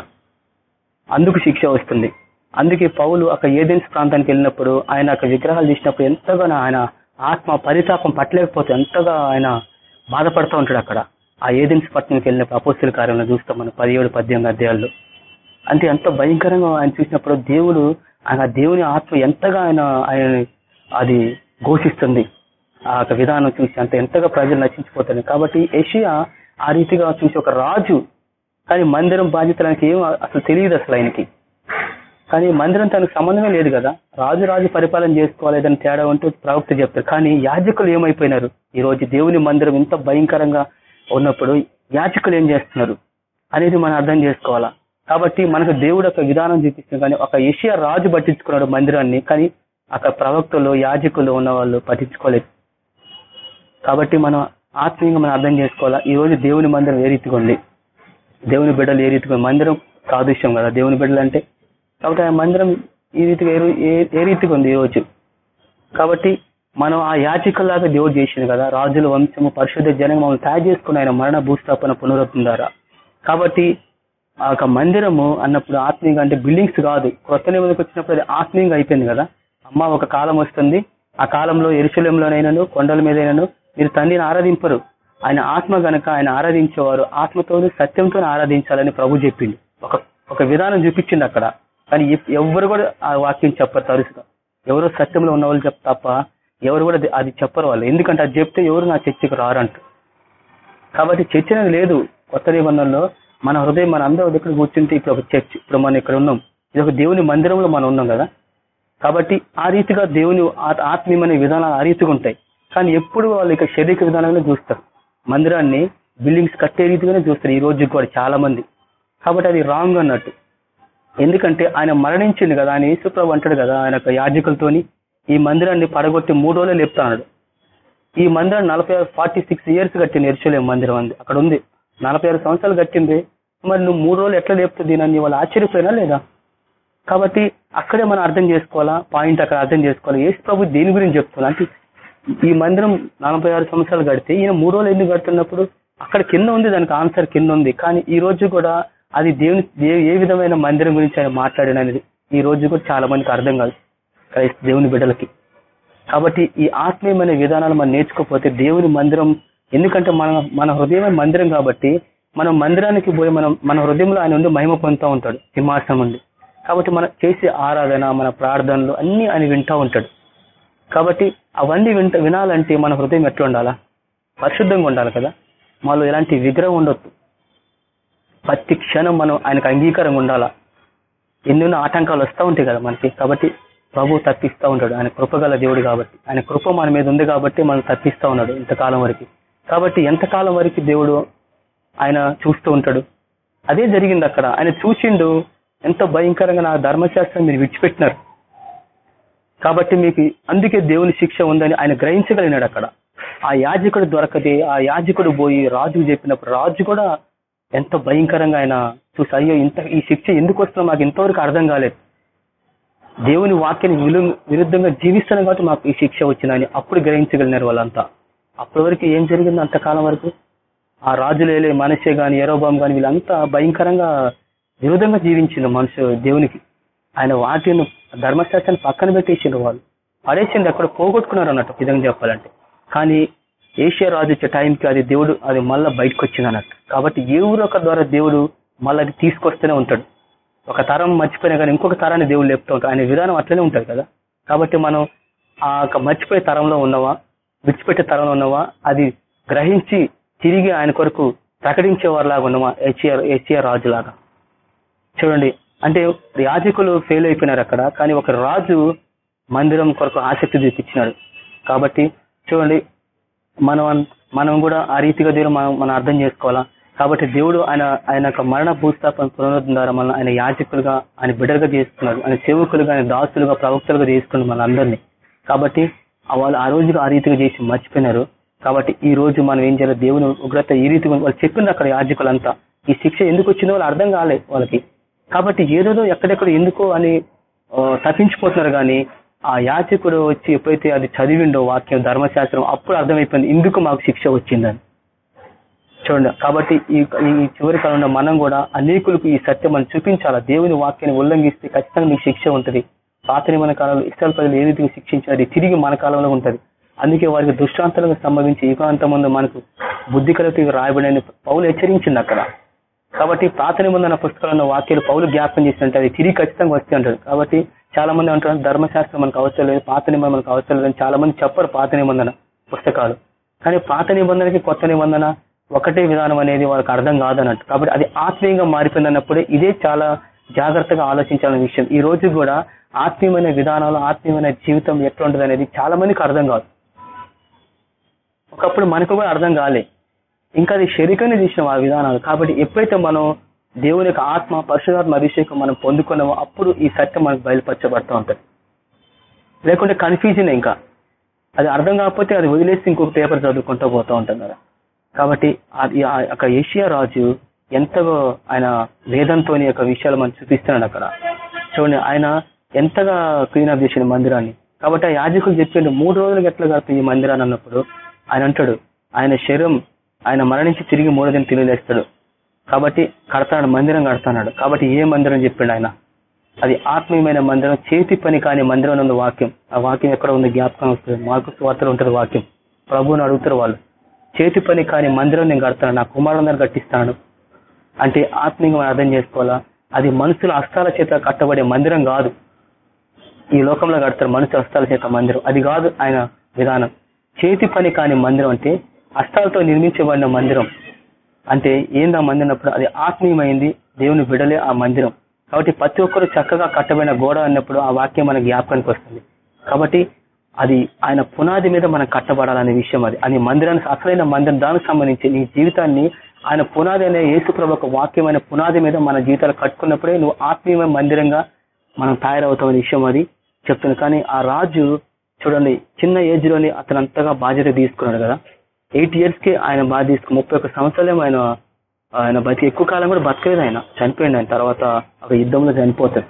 అందుకు శిక్ష వస్తుంది. అందుకే పౌలు అక్కడ ఏదెన్స్ ప్రాంతానికి వెళ్ళినప్పుడు ఆయన అక్కడ విగ్రహాలు తీసినప్పుడు ఎంతగానో ఆయన ఆత్మ పరితాపం పట్టలేకపోతే ఎంతగా ఆయన బాధపడుతూ ఉంటాడు అక్కడ. ఆ ఏదెన్స్ పట్టణంకి వెళ్ళినప్పుడు అపోస్తుల కార్యంలో చూస్తాం మనం పదిహేడు పద్దెనిమిది అధ్యాయాల్లో. అంటే ఎంత భయంకరంగా ఆయన చూసినప్పుడు దేవుడు ఆయన ఆ దేవుని ఆత్మ ఎంతగా ఆయన ఆయన అది ఘోషిస్తుంది. ఆ యొక్క విధానం చూసి అంత ఎంతగా ప్రజలు నశించిపోతుంది కాబట్టి ఏషియా ఆ రీతిగా చూసి ఒక రాజు. కానీ మందిరం బాధ్యతలకి ఏం అసలు తెలియదు అసలు ఆయనకి. కానీ మందిరం తనకు సంబంధమే లేదు కదా. రాజు రాజు పరిపాలన చేసుకోవాలి ఏదైనా తేడా ఉంటే ప్రవక్త చెప్తారు కానీ యాజకులు ఏమైపోయినారు? ఈ రోజు దేవుని మందిరం ఇంత భయంకరంగా ఉన్నప్పుడు యాచకులు ఏం చేస్తున్నారు? అనేది మనం అర్థం చేసుకోవాలా? కాబట్టి మనకు దేవుడు ఒక విధానం చూపిస్తుంది కానీ ఒక ఏషియా రాజు పట్టించుకున్నాడు మందిరాన్ని కానీ అక్కడ ప్రవక్తలు యాజకులు ఉన్న వాళ్ళు పట్టించుకోలేదు. కాబట్టి మనం ఆత్మీయంగా మనం అర్థం చేసుకోవాలా? ఈ రోజు దేవుని మందిరం ఏ రీతిగా ఉంది? దేవుని బిడ్డలు ఏ రీతిగా మందిరం సాదృశ్యం కదా. దేవుని బిడ్డలు అంటే కాబట్టి ఆ మందిరం ఈ రీతిగా ఏ ఏ- రీతిగా ఉంది? ఈరోజు రోజు కాబట్టి మనం ఆ యాచికల్లాగా దేవుడు చేసింది కదా రాజుల వంశము పరిశుద్ధ జనం మమ్మల్ని తయారు చేసుకుని ఆయన మరణ భూస్థాపన పునరుద్ధం ద్వారా కాబట్టి ఆ యొక్క మందిరము అన్నప్పుడు ఆత్మీయంగా అంటే బిల్డింగ్స్ కాదు. కొత్త నిబంధనకు వచ్చినప్పుడు అది ఆత్మీయంగా అయిపోయింది కదా. అమ్మ ఒక కాలం వస్తుంది. ఆ కాలంలో ఎరుశలంలోనైనాను కొండల మీదైనాను మీరు తండ్రిని ఆరాధింపరు. ఆయన ఆత్మ గనక ఆయన ఆరాధించేవారు ఆత్మతో సత్యంతో ఆరాధించాలని ప్రభు చెప్పింది ఒక ఒక విధానం చూపించింది అక్కడ. కానీ ఎవరు ఎవ్వరు కూడా ఆ వాక్యం చెప్పరు తరుచుగా. ఎవరో సత్యంలో ఉన్న వాళ్ళు చెప్ తప్ప ఎవరు కూడా అది- చెప్పరు వాళ్ళు. ఎందుకంటే అది చెప్తే ఎవరు నా చర్చకు రారంట. కాబట్టి చర్చ అనేది లేదు కొత్త నిబంధనలో. మన హృదయం మన అందరూ దగ్గర కూర్చుంటే ఇప్పుడు ఒక చర్చ్ ఇప్పుడు మనం ఇక్కడ ఉన్నాం. ఇది ఒక దేవుని మందిరంలో మనం ఉన్నాం కదా. కాబట్టి ఆ రీతిగా దేవుని ఆ- ఆత్మీయమైన విధానాలు ఆ రీతిగా ఉంటాయి. కానీ ఎప్పుడు వాళ్ళు ఇక శరీర విధానంగానే చూస్తారు. మందిరాన్ని బిల్డింగ్స్ కట్టే రీతిగానే చూస్తారు. ఈ రోజు కూడా చాలా మంది కాబట్టి అది రాంగ్ అన్నట్టు. ఎందుకంటే ఆయన మరణించింది కదా ఆయన యేసుప్రభు అంటాడు కదా ఆయన యొక్క యాజకులతోని ఈ మందిరాన్ని పడగొట్టి మూడు రోజులు లేపుతాడు ఈ మందిరం నలభై ఫార్టీ సిక్స్ ఇయర్స్ కట్టింది ఎరుచలేం మందిరం అంది. అక్కడ ఉంది. నలభై ఆరు సంవత్సరాలు కట్టింది. మరి నువ్వు మూడు రోజులు ఎట్లా లేపుతుంది అని వాళ్ళు ఆశ్చర్యపోయినా లేదా? కాబట్టి అక్కడే మనం అర్థం చేసుకోవాలా? పాయింట్ అక్కడ అర్థం చేసుకోవాలి? యేసు ప్రభు దేని గురించి చెప్తున్నా? అంటే ఈ మందిరం నలభై ఆరు సంవత్సరాలు కడితే ఈయన మూడు రోజులు ఎందుకు కడుతున్నప్పుడు? అక్కడ కింద ఉంది దానికి ఆన్సర్ కింద ఉంది. కానీ ఈ రోజు కూడా అది దేవుని ఏ- ఏ విధమైన మందిరం గురించి ఆయన మాట్లాడినది ఈ రోజు కూడా చాలా మందికి అర్థం కాదు. క్రైస్త దేవుని బిడ్డలకి. కాబట్టి ఈ ఆత్మీయమైన విధానాలు మనం నేర్చుకోకపోతే దేవుని మందిరం ఎందుకంటే మన మన హృదయమే మందిరం కాబట్టి మనం మందిరానికి పోయి మనం మన హృదయంలో ఆయన ఉండి మహిమ పొందుతూ ఉంటాడు. సింహాసనం ఉండి. కాబట్టి మనం చేసే ఆరాధన మన ప్రార్థనలు అన్ని ఆయన వింటూ ఉంటాడు. కాబట్టి అవన్నీ వింట వినాలంటే మన హృదయం ఎట్లా ఉండాలా? పరిశుద్ధంగా ఉండాలి కదా? మాలో ఎలాంటి విగ్రహం ఉండొద్దు. ప్రతి క్షణం మనం ఆయనకు అంగీకారంగా ఉండాలా? ఎన్నెన్నో ఆటంకాలు వస్తూ ఉంటాయి కదా మనకి. కాబట్టి ప్రభు తప్పిస్తూ ఉంటాడు ఆయన కృపగల దేవుడు కాబట్టి. ఆయన కృప మన మీద ఉంది కాబట్టి మనం తప్పిస్తూ ఉన్నాడు ఇంతకాలం వరకు. కాబట్టి ఎంతకాలం వరకు దేవుడు ఆయన చూస్తూ ఉంటాడు? అదే జరిగింది అక్కడ. ఆయన చూసిండు ఎంత భయంకరంగా నా ధర్మశాస్త్రం మీరు విడిచిపెట్టినారు. కాబట్టి మీకు అందుకే దేవుని శిక్ష ఉందని ఆయన గ్రహించగలిగినాడు అక్కడ. ఆ యాజకుడు దొరకదే ఆ యాజకుడు పోయి రాజుకు చెప్పినప్పుడు రాజు కూడా ఎంత భయంకరంగా ఆయన చూసి అయ్యో ఇంత ఈ శిక్ష ఎందుకు వస్తుందో మాకు ఇంతవరకు అర్థం కాలేదు. దేవుని వాక్యాన్ని విలు- విరుద్ధంగా జీవిస్తున్నాం కాబట్టి మాకు ఈ శిక్ష వచ్చిందని అప్పుడు గ్రహించగలిగినారు వాళ్ళంతా. అప్పటి వరకు ఏం జరిగింది అంతకాలం వరకు? ఆ రాజులేలే మనిషే గాని ఎరోబాం గాని వీళ్ళంతా భయంకరంగా విరుద్ధంగా జీవించిండు మనుషు దేవునికి. ఆయన వాక్యం ధర్మశాస్త్రాన్ని పక్కన పెట్టేసిండు వాళ్ళు. పడేసిండు అక్కడ పోగొట్టుకున్నారు అన్నట్టు విధంగా చెప్పాలంటే. కానీ ఏషియా రాజు చటాయింపు టైంకి అది దేవుడు అది మళ్ళీ బయటకు వచ్చింది అన్నట్టు. కాబట్టి ఏ ఒక ద్వారా దేవుడు మళ్ళీ అది తీసుకొస్తూనే ఉంటాడు. ఒక తరం మర్చిపోయినా కానీ ఇంకొక తరాన్ని దేవుడు లేపుతూ ఉంటాడు. ఆయన విధానం అట్లనే ఉంటుంది కదా. కాబట్టి మనం ఆ యొక్క మర్చిపోయే తరంలో ఉన్నవా విడిచిపెట్టే తరంలో ఉన్నవా అది గ్రహించి తిరిగి ఆయన కొరకు ప్రకటించే వారిలాగా ఉన్నవా ఏషియా ఏషియా రాజులాగా. చూడండి అంటే యాజకులు ఫెయిల్ అయిపోయినారు అక్కడ కానీ ఒక రాజు మందిరం కొరకు ఆసక్తి చూపించినాడు కాబట్టి చూడండి మనం మనం కూడా ఆ రీతిగా దేవుడు మనం మనం అర్థం చేసుకోవాలా? కాబట్టి దేవుడు ఆయన ఆయన యొక్క మరణ భూస్థాపన పునరుద్ధం ద్వారా మనల్ని ఆయన యాజకులుగా ఆయన బిడ్డలుగా చేస్తున్నారు. ఆయన సేవకులుగా ఆయన దాసులుగా ప్రవక్తలుగా చేసుకున్నారు మన అందరినీ కాబట్టి వాళ్ళు ఆ రోజుగా ఆ రీతిగా చేసి మర్చిపోయినారు. కాబట్టి ఈ రోజు మనం ఏం చేయాలి? దేవుని ఉగ్రత ఈ రీతిగా వాళ్ళు చెప్పింది అక్కడ యాజకులంతా ఈ శిక్ష ఎందుకు వచ్చిందో వాళ్ళు అర్థం కాలే వాళ్ళకి. కాబట్టి ఏదోదో ఎక్కడెక్కడ ఎందుకో అని తప్పించిపోతున్నారు కానీ ఆ యాచకుడు వచ్చి ఎప్పుడైతే అది చదివిండో వాక్యం ధర్మశాస్త్రం అప్పుడు అర్థమైపోయింది ఎందుకు మాకు శిక్ష వచ్చిందని. చూడండి కాబట్టి ఈ ఈ చివరి కాలంలో మనం కూడా అనేకులకు ఈ సత్యం మనం చూపించాలా? దేవుని వాక్యాన్ని ఉల్లంఘిస్తే ఖచ్చితంగా మీకు శిక్ష ఉంటుంది. పాత మన కాలంలో ఇస్రాయల్ ప్రజలు ఏ రీతిగా శిక్షించినది తిరిగి మన కాలంలో ఉంటుంది. అందుకే వారికి దుష్టాంతాలకు సంబంధించి యుగాంతం ముందు మనకు బుద్ధి కలిపి రాయబడిన పౌలు హెచ్చరించింది అక్కడ. కాబట్టి పాత నిబంధన పుస్తకాలను వాక్యాలు పౌలు జ్ఞాపకం చేసినట్టు అది తిరిగి ఖచ్చితంగా వస్తే అంటారు కాబట్టి చాలా మంది అంటారు ధర్మశాస్త్రం మనకు అవసరం లేదు పాత నిబంధన మనకు అవసరం లేదు చాలా మంది చెప్పరు పాత నిబంధన పుస్తకాలు. కానీ పాత నిబంధనకి కొత్త నిబంధన ఒకటే విధానం అనేది వాళ్ళకి అర్థం కాదన్నట్టు. కాబట్టి అది ఆత్మీయంగా మారిపోయిందన్నప్పుడే ఇదే చాలా జాగ్రత్తగా ఆలోచించాలనే విషయం. ఈ రోజు కూడా ఆత్మీయమైన విధానాలు ఆత్మీయమైన జీవితం ఎట్లా ఉంటుంది అనేది చాలా మందికి అర్థం కాదు. ఒకప్పుడు మనకు కూడా అర్థం కాలే. ఇంకా అది శరీరాన్ని తీసిన ఆ విధానాలు. కాబట్టి ఎప్పుడైతే మనం దేవుని యొక్క ఆత్మ పరిశుధాత్మ అభిషేకం మనం పొందుకున్నామో అప్పుడు ఈ సత్యం మనకు బయలుపరచబడుతూ ఉంటుంది. లేకుంటే కన్ఫ్యూజన్ ఇంకా. అది అర్థం కాకపోతే అది వదిలేసి ఇంకొక పేపర్ చదువుకుంటూ పోతూ ఉంటాం కదా. కాబట్టి అది ఆ- అక్కడ ఏషియా రాజు ఎంతగా ఆయన వేదంతో యొక్క విషయాలు మనం చూపిస్తున్నాడు అక్కడ. చూడండి ఆయన ఎంతగా క్లీన్ అప్ చేసిన మందిరాన్ని. కాబట్టి ఆ యాజకులు చెప్పిండు మూడు రోజులు ఎట్లా గడుపు ఈ మందిరాన్ని అన్నప్పుడు ఆయన అంటాడు ఆయన శరీరం ఆయన మరణించి తిరిగి మూడో దిన తెలియలేస్తాడు కాబట్టి కడతాడు మందిరం కడతాడు కాబట్టి ఏ మందిరం చెప్పిండు ఆయన? అది ఆత్మీయమైన మందిరం చేతి పని కాని మందిరం ఉంది వాక్యం. ఆ వాక్యం ఎక్కడ ఉంది? జ్ఞాపకం వస్తుంది. మాకు స్వార్థలు ఉంటుంది వాక్యం. ప్రభువుని అడుగుతారు వాళ్ళు చేతి పని కాని మందిరం నేను కడతాను నా కుమారులందరూ కట్టిస్తాను. అంటే ఆత్మీయంగా మనం అర్థం చేసుకోవాలా? అది మనుషుల హస్తాల చేత కట్టబడే మందిరం కాదు. ఈ లోకంలో కడతారు మనుషుల హస్తాల చేత మందిరం. అది కాదు ఆయన విధానం. చేతి పని కాని మందిరం అంటే హస్తాలతో నిర్మించబడిన మందిరం. అంటే ఏందా మందిరం అన్నప్పుడు అది ఆత్మీయమైంది దేవుని బిడలే ఆ మందిరం. కాబట్టి ప్రతి ఒక్కరు చక్కగా కట్టబడిన గోడ అన్నప్పుడు ఆ వాక్యం మన జ్ఞాపకానికి వస్తుంది. కాబట్టి అది ఆయన పునాది మీద మనం కట్టబడాలనే విషయం అది. అని మందిరానికి అసలైన మందిరం దానికి సంబంధించి నీ జీవితాన్ని ఆయన పునాది అనే యేసుప్రభు ఒక వాక్యమైన పునాది మీద మన జీవితాలు కట్టుకున్నప్పుడే నువ్వు ఆత్మీయమైన మందిరంగా మనం తయారవుతామనే విషయం అది చెప్తున్నాను కానీ ఆ రాజు చూడండి చిన్న ఏజ్లోనే అతను అంతగా బాధ్యత తీసుకున్నాడు కదా. ఎయిట్ ఇయర్స్కి ఆయన బాధ తీసుకుని ముప్పై ఒక్క సంవత్సరాలు ఆయన ఆయన బతికి ఎక్కువ కాలం కూడా బతకలేదు ఆయన. చనిపోయింది ఆయన తర్వాత ఒక యుద్ధంలో చనిపోతాడు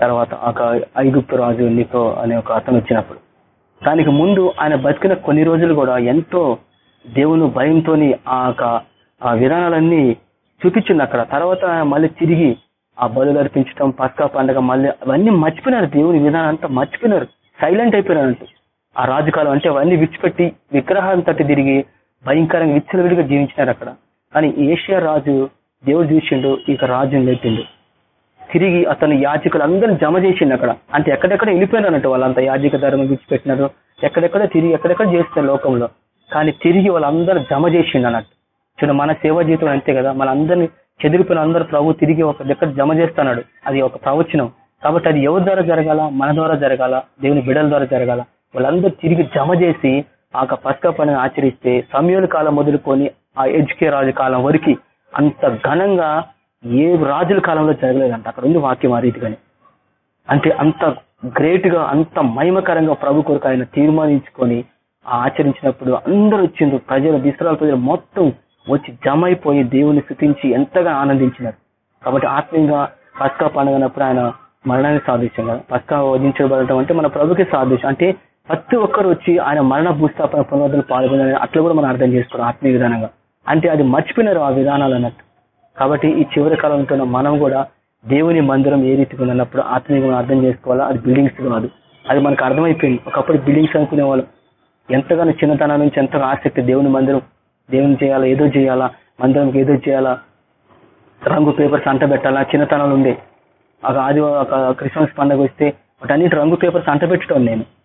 తర్వాత ఒక ఐగుప్తు రాజు నికో అనే ఒక అతను వచ్చినప్పుడు. దానికి ముందు ఆయన బతికిన కొన్ని రోజులు కూడా ఎంతో దేవుని భయంతోని ఆ యొక్క ఆ విధానాలన్నీ చూపించింది అక్కడ. తర్వాత మళ్ళీ తిరిగి ఆ బలు అర్పించడం పస్కా పండగ మళ్ళీ అవన్నీ మర్చిపోయినారు. దేవుని విధానం అంతా మర్చిపోయినారు. సైలెంట్ అయిపోయినారు ఆ రాజుకాలం అంటే అవన్నీ విడిచిపెట్టి విగ్రహాలను తట్టి తిరిగి భయంకరంగా విచ్చలవిడిగా జీవించినారు అక్కడ. కానీ ఏషియా రాజు దేవుడు చూసిండు ఇక రాజుని లేపిండు. తిరిగి అతను యాజకులు అందరిని జమ చేసిండు అక్కడ. అంటే ఎక్కడెక్కడ వెళ్ళిపోయినారంట వాళ్ళంతా యాజక ధర్మం విడిచిపెట్టినారు. ఎక్కడెక్కడ తిరిగి ఎక్కడెక్కడ చేస్తున్నారు లోకంలో. కానీ తిరిగి వాళ్ళందరూ జమ చేసిండు అన్నట్టు. చూడ మన సేవ జీవితం అంతే కదా. మన అందరిని చెదిరిపోయిన అందరూ ప్రభు తిరిగి ఒక దగ్గర జమ చేస్తున్నాడు. అది ఒక ప్రవచనం. కాబట్టి అది ఎవరి ద్వారా జరగాల? మన ద్వారా జరగాల? దేవుని బిడల ద్వారా జరగాల? వాళ్ళందరూ తిరిగి జమ చేసి ఆ యొక్క పస్కా ఆచరిస్తే సమయంలో కాలం మొదలుకొని ఆ ఎజ్కే రాజు కాలం వరకు అంత ఘనంగా ఏ రాజుల కాలంలో జరగలేదంట. అక్కడ ఉంది వాక్యం ఆ రీతిగానే. అంటే అంత గ్రేట్గా అంత మహిమకరంగా ప్రభు కొరకు ఆయన తీర్మానించుకొని ఆ ఆచరించినప్పుడు అందరూ వచ్చిండ్రు. ప్రజలు ఇస్రాయల్ ప్రజలు మొత్తం వచ్చి జమ అయిపోయి దేవుని స్థుతించి ఎంతగా ఆనందించినారు. కాబట్టి ఆత్మీయంగా పస్కా పండుగనప్పుడు ఆయన మరణాన్ని సాధించాం కదా పస్కా వధించబడటం అంటే మన ప్రభుకి సాధించాం అంటే ప్రతి ఒక్కరు వచ్చి ఆయన మరణ భూస్థాపన పునరుద్ధరణ పాల్గొనాలని అట్లా కూడా మనం అర్థం చేసుకోవాలి ఆత్మీయ విధానంగా. అంటే అది మర్చిపోయినారు ఆ విధానాలు అన్నట్టు. కాబట్టి ఈ చివరి కాలంలో మనం కూడా దేవుని మందిరం ఏ రీతిగా ఉన్నప్పుడు ఆత్మీయంగా అర్థం చేసుకోవాలా? అది బిల్డింగ్స్ కాదు. అది మనకు అర్థమైపోయింది. ఒకప్పుడు బిల్డింగ్స్ అనుకునే వాళ్ళు ఎంతగానో చిన్నతనం నుంచి ఎంతగా ఆసక్తి దేవుని మందిరం దేవుని చేయాలా ఏదో చేయాలా మందిరంకి ఏదో చేయాలా రంగు పేపర్స్ అంట పెట్టాలా చిన్నతనాలు ఉండే. ఒక ఆది ఒక క్రిస్మస్ పండుగ వస్తే వాటన్నిటి రంగు పేపర్స్ అంట పెట్టడం నేను.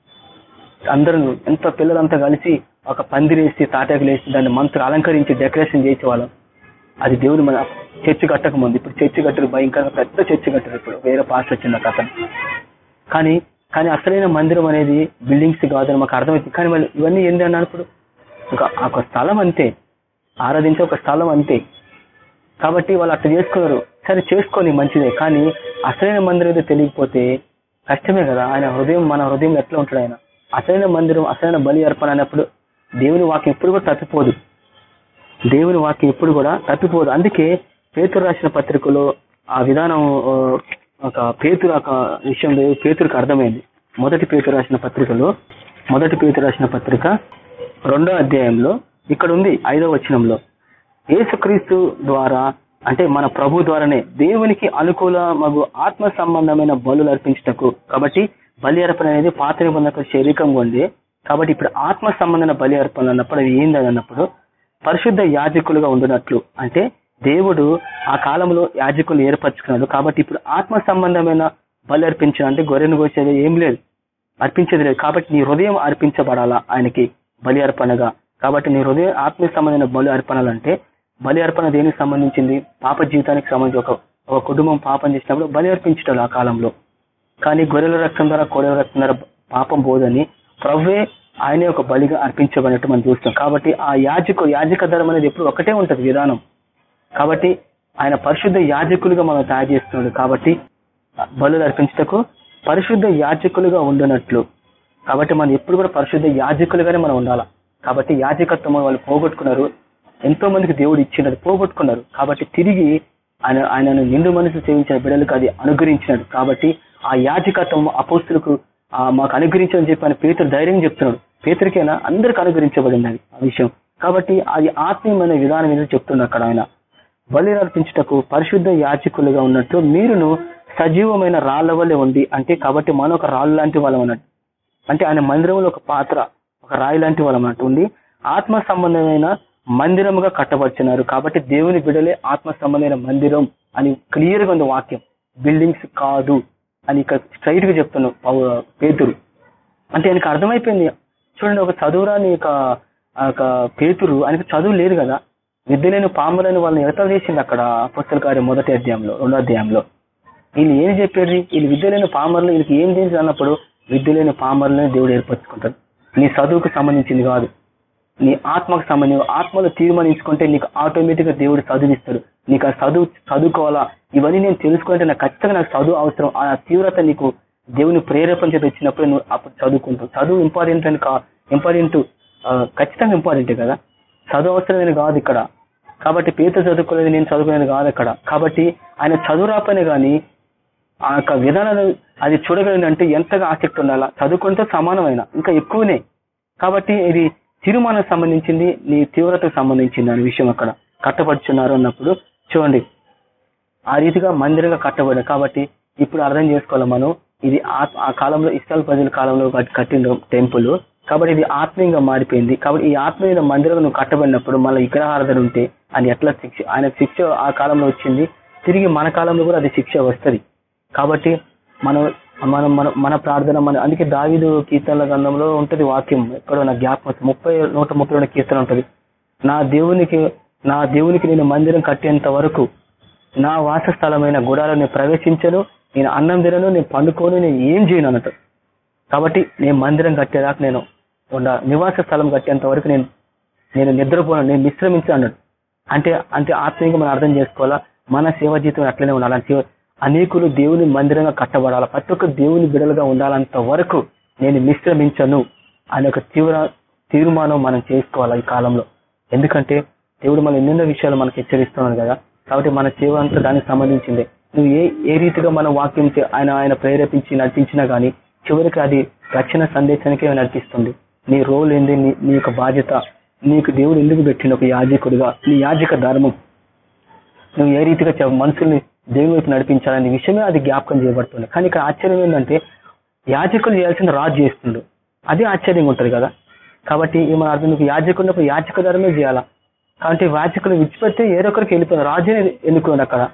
అందరూ ఎంత పిల్లలంతా కలిసి ఒక పందిరేసి తాటాకులు వేసి దాన్ని మంత్రులు అలంకరించి డెకరేషన్ చేసేవాళ్ళం. అది దేవుడు మన చర్చి కట్టక ముందు. ఇప్పుడు చర్చి కట్టరు భయంకరంగా పెద్ద చర్చి కట్టరు ఇప్పుడు. వేరే పాస్ట్ వచ్చింది ఒక అతను. కానీ కానీ అసలైన మందిరం అనేది బిల్డింగ్స్ కాదని మాకు అర్థమైంది. కానీ మళ్ళీ ఇవన్నీ ఏంటి అన్నప్పుడు ఒక ఒక స్థలం అంతే. ఆరాధించే ఒక స్థలం అంతే. కాబట్టి వాళ్ళు అట్లా చేసుకున్నారు. సరే చేసుకొని మంచిదే. కానీ అసలైన మందిరం అయితే తెలియకపోతే కష్టమే కదా. ఆయన హృదయం మన హృదయం ఎట్లా ఉంటాడు ఆయన? అసలైన మందిరం అసలైన బలి అర్పణ అన్నప్పుడు దేవుని వాక్యం ఎప్పుడు కూడా తప్పిపోదు. దేవుని వాక్యం ఎప్పుడు కూడా తప్పిపోదు. అందుకే పేతురు రాసిన పత్రికలో ఆ విధానం ఒక పేతురు ఒక విషయం పేతురుకు అర్థమైంది. మొదటి పేతురు రాసిన పత్రికలో మొదటి పేతురు రాసిన పత్రిక రెండో అధ్యాయంలో ఇక్కడ ఉంది ఐదో వచనంలో. ఏసుక్రీస్తు ద్వారా అంటే మన ప్రభు ద్వారానే దేవునికి అనుకూల మగు ఆత్మ సంబంధమైన బలులు అర్పించటకు. కాబట్టి బలి అర్పణ అనేది పాత నిబంధనకు శరీరంగా ఉంది. కాబట్టి ఇప్పుడు ఆత్మ సంబంధమైన బలి అర్పణ అన్నప్పుడు అది ఏందని అన్నప్పుడు పరిశుద్ధ యాజకులుగా ఉండినట్లు. అంటే దేవుడు ఆ కాలంలో యాజకులు ఏర్పరచుకున్నాడు. కాబట్టి ఇప్పుడు ఆత్మ సంబంధమైన బలి అర్పించడం అంటే గొర్రెను కోసేది ఏం లేదు. అర్పించేది లేదు. కాబట్టి నీ హృదయం అర్పించబడాలా ఆయనకి బలి అర్పణగా కాబట్టి నీ హృదయం ఆత్మ సంబంధమైన బలి అర్పణలంటే బలి అర్పణ దేనికి సంబంధించింది? పాప జీవితానికి సంబంధించి ఒక ఒక కుటుంబం పాపం చేసినప్పుడు బలి అర్పించటం ఆ కాలంలో. కానీ గొర్రెల రక్తం ద్వారా కోడెల రక్తం ద్వారా పాపం పోదని ప్రవ్వే ఆయనే ఒక బలిగా అర్పించబడినట్టు మనం చూస్తాం. కాబట్టి ఆ యాజకు యాజక ధర్మం అనేది ఎప్పుడు ఒకటే ఉంటుంది విధానం. కాబట్టి ఆయన పరిశుద్ధ యాజకులుగా మనం తయారు చేస్తున్నాడు. కాబట్టి బలులు అర్పించటకు పరిశుద్ధ యాజకులుగా ఉండనట్లు. కాబట్టి మనం ఎప్పుడు కూడా పరిశుద్ధ యాజకులుగానే మనం ఉండాలా? కాబట్టి యాజకత్వం వాళ్ళు పోగొట్టుకున్నారు. ఎంతో మందికి దేవుడు ఇచ్చినది పోగొట్టుకున్నారు. కాబట్టి తిరిగి ఆయన ఆయనను నిండు మనసు సేవించిన బిడ్డలకు అది అనుగ్రహించినాడు. కాబట్టి ఆ యాజకత్వం అపోస్తులకు మాకు అనుగ్రహించని చెప్పి ఆయన పేతురు ధైర్యం చెప్తున్నాడు. పేతురికైనా అందరికి అనుగ్రహించబడింది అది ఆ విషయం. కాబట్టి అది ఆత్మీయమైన విధానం మీద చెప్తున్నాడు అక్కడ ఆయన. బలి అర్పించుటకు పరిశుద్ధ యాచకులుగా ఉన్నట్టు మీరును సజీవమైన రాళ్ళ వల్లే ఉంది అంటే కాబట్టి మనం ఒక రాళ్ళు లాంటి వాళ్ళం అన్నట్టు. అంటే ఆయన మందిరంలో ఒక పాత్ర ఒక రాయి లాంటి వాళ్ళం అన్నట్టు ఉంది ఆత్మ సంబంధమైన మందిరముగా కట్టబడుచున్నారు కాబట్టి దేవుని బిడలే ఆత్మ సంబంధమైన మందిరం అని క్లియర్గా ఉంది వాక్యం. బిల్డింగ్స్ కాదు. అని ఇక్కడ స్ట్రైట్గా చెప్తున్నావు పేతురు. అంటే ఆయనకు అర్థమైపోయింది. చూడండి ఒక చదువురాని ఒక పేతురు ఆయనకు చదువు లేదు కదా. విద్య లేని పాములని వాళ్ళని ఎడతలు చేసింది అక్కడ పుస్తల కార్యం మొదటి అధ్యాయంలో రెండో అధ్యాయంలో. వీళ్ళు ఏం చెప్పారు వీళ్ళు విద్య లేని పామర్లు వీళ్ళకి ఏం చేసి అన్నప్పుడు విద్య లేని పామర్లని దేవుడు ఏర్పరచుకుంటాడు. నీ చదువుకు సంబంధించింది కాదు. నీ ఆత్మకు సంబంధించి ఆత్మలో తీర్మానించుకుంటే నీకు ఆటోమేటిక్గా దేవుడు చదువిస్తాడు. నీకు ఆ చదువు చదువుకోవాలా? ఇవన్నీ నేను తెలుసుకుంటే నాకు ఖచ్చితంగా నాకు చదువు అవసరం. ఆ తీవ్రత నీకు దేవుని ప్రేరేపణ చేత వచ్చినప్పుడు నువ్వు అప్పుడు చదువుకుంటావు. చదువు ఇంపార్టెంట్ అని ఇంపార్టెంట్ ఖచ్చితంగా ఇంపార్టెంటే కదా? చదువు అవసరమైన కాదు ఇక్కడ. కాబట్టి పేద చదువుకోలేదు నేను చదువుకునేది కాదు అక్కడ. కాబట్టి ఆయన చదువు రాపనే కానీ ఆ యొక్క విధానాలు అది చూడగలిగినంటే ఎంతగా ఆసక్తి ఉండాలా? చదువుకుంటే సమానమైన ఇంకా ఎక్కువనే. కాబట్టి ఇది తీర్మానం సంబంధించింది నీ తీవ్రతకు సంబంధించింది అనే విషయం అక్కడ కట్టబడుచున్నారు అన్నప్పుడు చూడండి. ఆ రీతిగా మందిరంగా కట్టబడి కాబట్టి ఇప్పుడు అర్థం చేసుకోవాలి మనం ఇది ఆ కాలంలో ఇస్రాల్ ప్రజల కాలంలో కట్టిన టెంపుల్. కాబట్టి ఇది ఆత్మీయంగా మారిపోయింది. కాబట్టి ఈ ఆత్మీయ మందిరం నువ్వు కట్టబడినప్పుడు మళ్ళీ విగ్రహార్థన ఉంటే అని ఎట్లా శిక్ష ఆయన శిక్ష ఆ కాలంలో వచ్చింది. తిరిగి మన కాలంలో కూడా అది శిక్ష వస్తుంది. కాబట్టి మనం మనం మన మన ప్రార్థన మన అందుకే దావిదు కీర్తనల గ్రంథంలో ఉంటది వాక్యం. ఎక్కడో నా జ్ఞాపకం ముప్పై నూట ముప్పై రెండు కీర్తన ఉంటది. నా దేవునికి నా దేవునికి నేను మందిరం కట్టేంత వరకు నా వాసస్థలమైన గుడాలను ప్రవేశించను. నేను అన్నం తినను నేను పండుకోను నేను ఏం చేయను అన్నట్టు. కాబట్టి నేను మందిరం కట్టేదాకా నేను ఉండ. నివాస స్థలం కట్టేంత వరకు నేను నేను నిద్రపోను నేను విశ్రమించు అంటే అంటే ఆత్మీయంగా మనం అర్థం చేసుకోవాలా? మన సేవ జీవితం అట్లనే ఉండాలి. అనేకులు దేవుని మందిరంగా కట్టబడాలి. ప్రతి ఒక్క దేవుని బిడలుగా ఉండాలంత వరకు నేను మిశ్రమించను అనే ఒక తీవ్ర తీర్మానం మనం చేసుకోవాలి ఈ కాలంలో. ఎందుకంటే దేవుడు మన ఎన్నెన్నో విషయాలు మనకు హెచ్చరిస్తున్నాడు కదా. కాబట్టి మన సేవ అంతా దానికి సంబంధించిందే. నువ్వు ఏ ఏ రీతిగా మన వాక్యం ఆయన ఆయన ప్రేరేపించి నడిపించినా గానీ చివరికి అది రక్షణ సందేశానికే నడిపిస్తుంది. నీ రోల్ ఏంది? నీ యొక్క బాధ్యత. నీకు దేవుడు ఎందుకు పెట్టిన ఒక యాజకుడిగా? నీ యాజక ధర్మం. నువ్వు ఏ రీతిగా మనుషుల్ని దేవుని వైపు నడిపించాలనే విషయమే అది జ్ఞాపకం చేయబడుతుంది. కానీ ఇక్కడ ఆశ్చర్యం ఏంటంటే యాజకులు చేయాల్సిన రాజు చేస్తుండు. అదే ఆశ్చర్యంగా ఉంటుంది కదా. కాబట్టి మన అర్థం? నీకు యాజకున్నప్పుడు యాజక ధరమే చేయాలా? కాబట్టి యాజకులు విడిచిపెట్టి ఏరొకరికి వెళ్ళిపోయిన రాజుని ఎన్నుకోండి అక్కడ.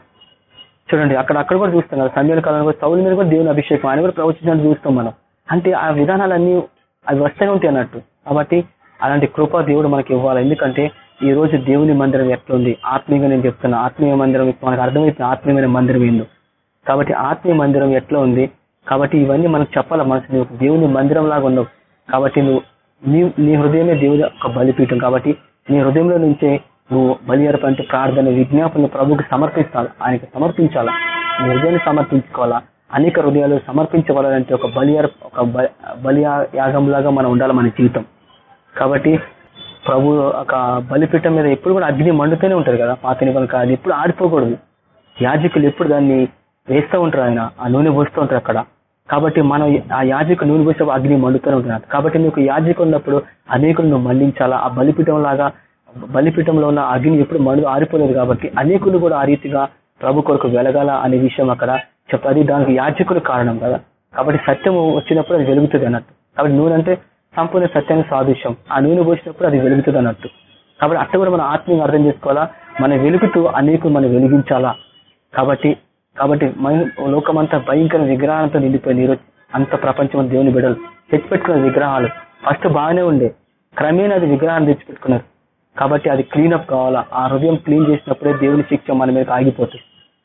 చూడండి అక్కడ అక్కడ కూడా చూస్తాం కదా. సమయాల కాలంలో సౌలు మీద కూడా దేవుని అభిషేకం. ఆయన కూడా ప్రవచించినట్టు చూస్తాం మనం. అంటే ఆ విధానాలన్నీ అవి వస్తూనే ఉంటాయి అన్నట్టు. కాబట్టి అలాంటి కృప దేవుడు మనకి ఇవ్వాలి. ఎందుకంటే ఈ రోజు దేవుని మందిరం ఎట్లుంది? ఆత్మీయంగా నేను చెప్తున్నా ఆత్మీయ మందిరం మనకు అర్థమైతే ఆత్మీయమైన మందిరం ఏందో. కాబట్టి ఆత్మీయ మందిరం ఎట్లా ఉంది? కాబట్టి ఇవన్నీ మనకు చెప్పాల మనసు? నువ్వు దేవుని మందిరం లాగా ఉన్నావు. కాబట్టి నువ్వు నీ నీ హృదయమే దేవుని ఒక బలిపీఠం. కాబట్టి నీ హృదయంలో నుంచే నువ్వు బలి అర్పంటే ప్రార్థన విజ్ఞాపన ప్రభుకి సమర్పిస్తాను ఆయనకి సమర్పించాలా? నీ హృదయాన్ని సమర్పించుకోవాలా? అనేక హృదయాలు సమర్పించబడాలంటే ఒక బలియర్ ఒక బలి యాగం లాగా మనం ఉండాలి మన జీవితం? కాబట్టి ప్రభు ఒక బలిపీఠం మీద ఎప్పుడు కూడా అగ్ని మండుతూనే ఉంటారు కదా పాత నిబంధన కాదు ఎప్పుడు ఆడిపోకూడదు. యాజకులు ఎప్పుడు దాన్ని వేస్తూ ఉంటారు ఆయన ఆ నూనె పోస్తూ ఉంటారు అక్కడ. కాబట్టి మనం ఆ యాజకు నూనె పోసే అగ్ని మండుతూనే ఉంటున్నారు కాబట్టి నీకు యాజకు ఉన్నప్పుడు అనేకులు నువ్వు మండించాలా ఆ బలిపీఠం లాగా బలిపీఠంలో ఉన్న అగ్ని ఎప్పుడు మండు ఆరిపోలేదు కాబట్టి అనేకులు కూడా ఆ రీతిగా ప్రభు కొరకు వెలగాల అనే విషయం అక్కడ చెప్తారు. దానికి యాజకులు కారణం కదా. కాబట్టి సత్యం వచ్చినప్పుడు అది వెలుగుతుంది అన్నట్టు. కాబట్టి నూనె అంటే సంపూర్ణ సత్యాన్ని సాదృశ్యం. ఆ నూనె పోసినప్పుడు అది వెలుగుతుంది అన్నట్టు. కాబట్టి అట్ట కూడా మనం ఆత్మీయంగా అర్థం చేసుకోవాలా? మన వెలుగుతూ అనేకులు మనం వెలిగించాలా? కాబట్టి కాబట్టి లోకమంతా భయంకర విగ్రహాలతో నిండిపోయింది ఈరోజు అంత ప్రపంచం దేవుని బిడలు తెచ్చిపెట్టుకున్న విగ్రహాలు. ఫస్ట్ బాగానే ఉండే. క్రమేణా అది విగ్రహాన్ని తెచ్చిపెట్టుకున్నారు. కాబట్టి అది క్లీనప్ కావాలా? ఆ హృదయం క్లీన్ చేసినప్పుడే దేవుని శిక్ష మన మీద ఆగిపోతుంది.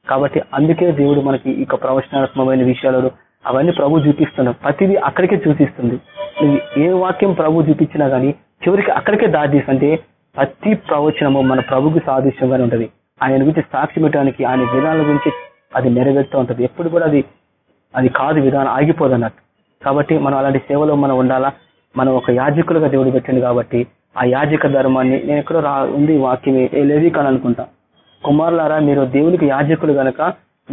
కాబట్టి అందుకే దేవుడు మనకి ఈ యొక్క ప్రవచనాత్మకమైన విషయాలు అవన్నీ ప్రభు చూపిస్తున్నాడు. ప్రతిదీ అక్కడికే చూపిస్తుంది. నువ్వు ఏ వాక్యం ప్రభు చూపించినా గానీ చివరికి అక్కడికే దారి అంటే ప్రతి ప్రవచనము మన ప్రభుకి సాదృశ్యంగానే ఉంటుంది. ఆయన గురించి సాక్షి పెట్టడానికి ఆయన విధానాల గురించి అది నెరవేరుతూ ఉంటుంది. ఎప్పుడు కూడా అది అది కాదు విధానం ఆగిపోదు అన్నట్టు. కాబట్టి మనం అలాంటి సేవలో మనం ఉండాలా? మనం ఒక యాజకులుగా దేవుడు పెట్టింది కాబట్టి ఆ యాజక ధర్మాన్ని నేను ఎక్కడో రా ఉంది వాక్యమే వాక్యం ఏ లేవి కాని కుమారులారా మీరు దేవునికి యాజకులు గనక